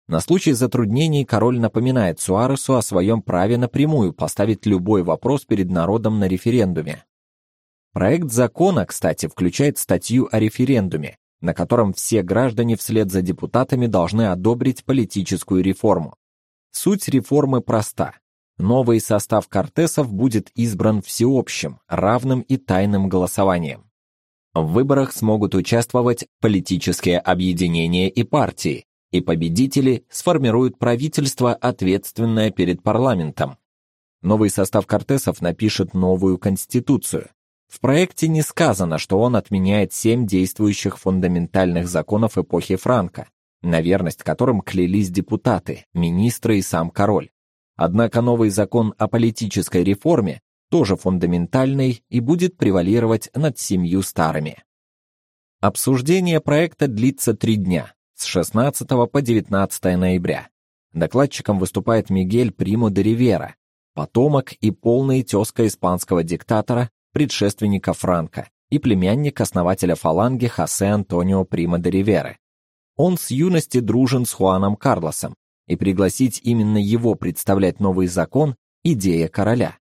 На случай затруднений король напоминает Суаресу о своем праве напрямую поставить любой вопрос перед народом на референдуме. Проект закона, кстати, включает статью о референдуме, на котором все граждане вслед за депутатами должны одобрить политическую реформу. Суть реформы проста. Новый состав Кортесов будет избран всеобщим, равным и тайным голосованием. В выборах смогут участвовать политические объединения и партии, и победители сформируют правительство, ответственное перед парламентом. Новый состав Кортесов напишет новую конституцию. В проекте не сказано, что он отменяет семь действующих фундаментальных законов эпохи Франко, на верность которым клялись депутаты, министры и сам король. Однако новый закон о политической реформе тоже фундаментальный и будет превалировать над семью старыми. Обсуждение проекта длится три дня, с 16 по 19 ноября. Докладчиком выступает Мигель Приму де Ривера, потомок и полный тезка испанского диктатора, предшественника Франко и племянник основателя фаланги Хосе Антонио Прима де Риверы. Он с юности дружен с Хуаном Карлосом, и пригласить именно его представлять новый закон идея короля.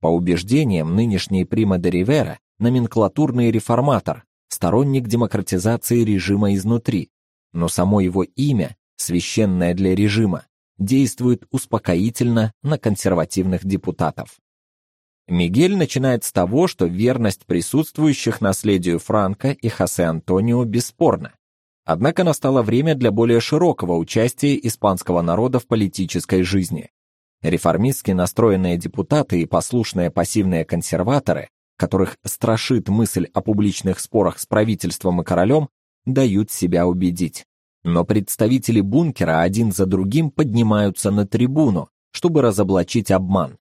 По убеждениям нынешний Прима де Ривера номенклатурный реформатор, сторонник демократизации режима изнутри, но само его имя, священное для режима, действует успокоительно на консервативных депутатов. Мигель начинает с того, что верность присутствующих наследию Франка и Хосе Антонио бесспорна. Однако настало время для более широкого участия испанского народа в политической жизни. Реформистски настроенные депутаты и послушные пассивные консерваторы, которых страшит мысль о публичных спорах с правительством и королем, дают себя убедить. Но представители бункера один за другим поднимаются на трибуну, чтобы разоблачить обман.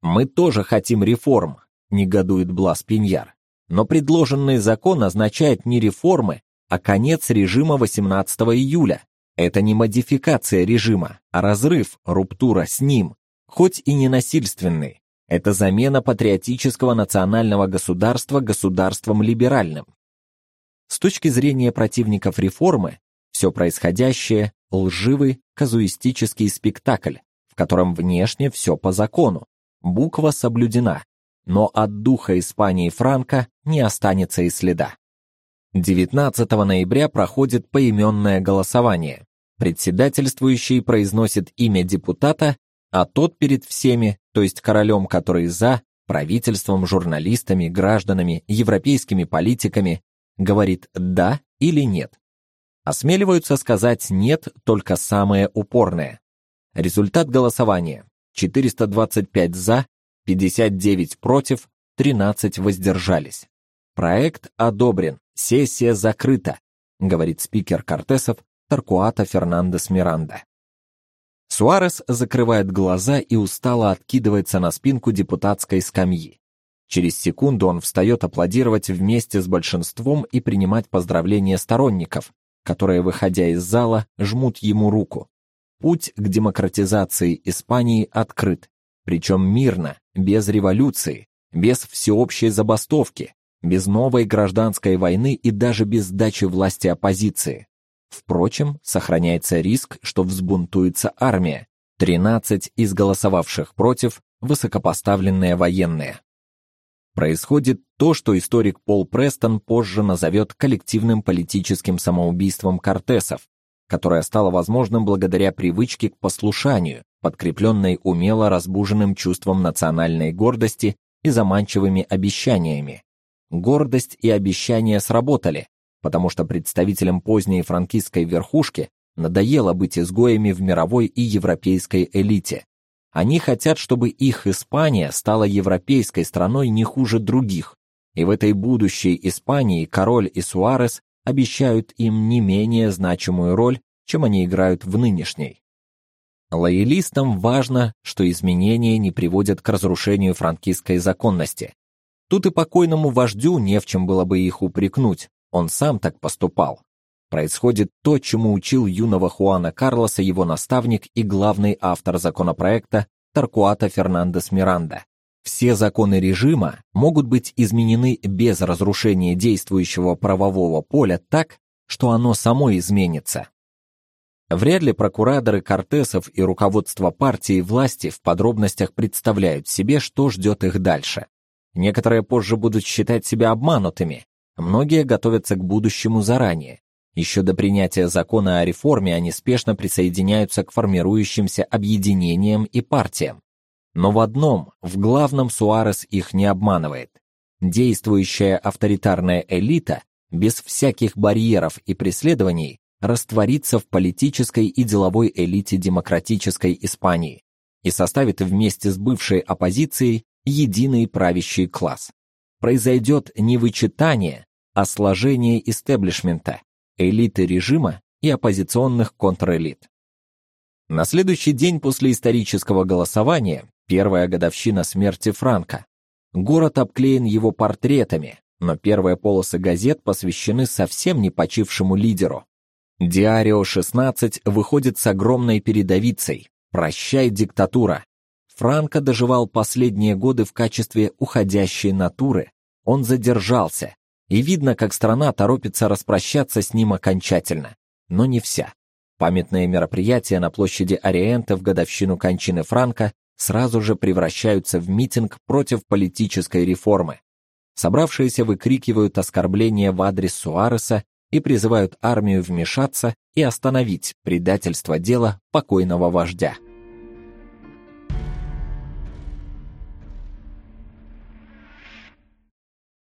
Мы тоже хотим реформ, негодует Блас Пиньяр. Но предложенный закон означает не реформы, а конец режима 18 июля. Это не модификация режима, а разрыв, руптура с ним, хоть и не насильственный. Это замена патриотического национального государства государством либеральным. С точки зрения противников реформы, все происходящее лживый казуистический спектакль, в котором внешне все по закону. Буква соблюдена, но от духа Испании Франка не останется и следа. 19 ноября проходит поименное голосование. Председательствующий произносит имя депутата, а тот перед всеми, то есть королем, который за, правительством, журналистами, гражданами, европейскими политиками, говорит «да» или «нет». Осмеливаются сказать «нет» только самые упорные. Результат голосования: 425 за, 59 против, 13 воздержались. Проект одобрен. Сессия закрыта, говорит спикер Кортесов Таркуата Фернандес Миранда. Суарес закрывает глаза и устало откидывается на спинку депутатской скамьи. Через секунду он встает аплодировать вместе с большинством и принимать поздравления сторонников, которые, выходя из зала, жмут ему руку. Путь к демократизации Испании открыт, причем мирно, без революции, без всеобщей забастовки, без новой гражданской войны и даже без сдачи власти оппозиции. Впрочем, сохраняется риск, что взбунтуется армия. 13 из голосовавших против высокопоставленные военные. Происходит то, что историк Пол Престон позже назовет коллективным политическим самоубийством кортесов, которое стало возможным благодаря привычке к послушанию, подкрепленной умело разбуженным чувством национальной гордости и заманчивыми обещаниями, гордость и обещания сработали, потому что представителям поздней франкистской верхушки надоело быть изгоями в мировой и европейской элите. Они хотят, чтобы их Испания стала европейской страной не хуже других. И в этой будущей Испании король и Суарес обещают им не менее значимую роль, чем они играют в нынешней. Лоялистам важно, что изменения не приводят к разрушению франкистской законности, Тут и покойному вождю не в чем было бы их упрекнуть, он сам так поступал. Происходит то, чему учил юного Хуана Карлоса его наставник и главный автор законопроекта Таркуата Фернандес Миранда. Все законы режима могут быть изменены без разрушения действующего правового поля так, что оно само изменится. Вряд ли прокураторы Кортесов и руководство партии власти в подробностях представляют себе, что ждет их дальше. Некоторые позже будут считать себя обманутыми. Многие готовятся к будущему заранее. Еще до принятия закона о реформе они спешно присоединяются к формирующимся объединениям и партиям. Но в одном, в главном Суарес их не обманывает. Действующая авторитарная элита без всяких барьеров и преследований растворится в политической и деловой элите демократической Испании. и составит вместе с бывшей оппозицией единый правящий класс. Произойдет не вычитание, а сложение истеблишмента, элиты режима и оппозиционных контрэлит. На следующий день после исторического голосования, первая годовщина смерти Франка, город обклеен его портретами, но первые полосы газет посвящены совсем не почившему лидеру. Диарио 16 выходит с огромной передовицей «Прощай, диктатура». Франко доживал последние годы в качестве уходящей натуры. Он задержался, и видно, как страна торопится распрощаться с ним окончательно. Но не вся. Памятные мероприятия на площади Ориента в годовщину кончины Франка сразу же превращаются в митинг против политической реформы. Собравшиеся выкрикивают оскорбления в адрес Суареса и призывают армию вмешаться и остановить предательство дела покойного вождя.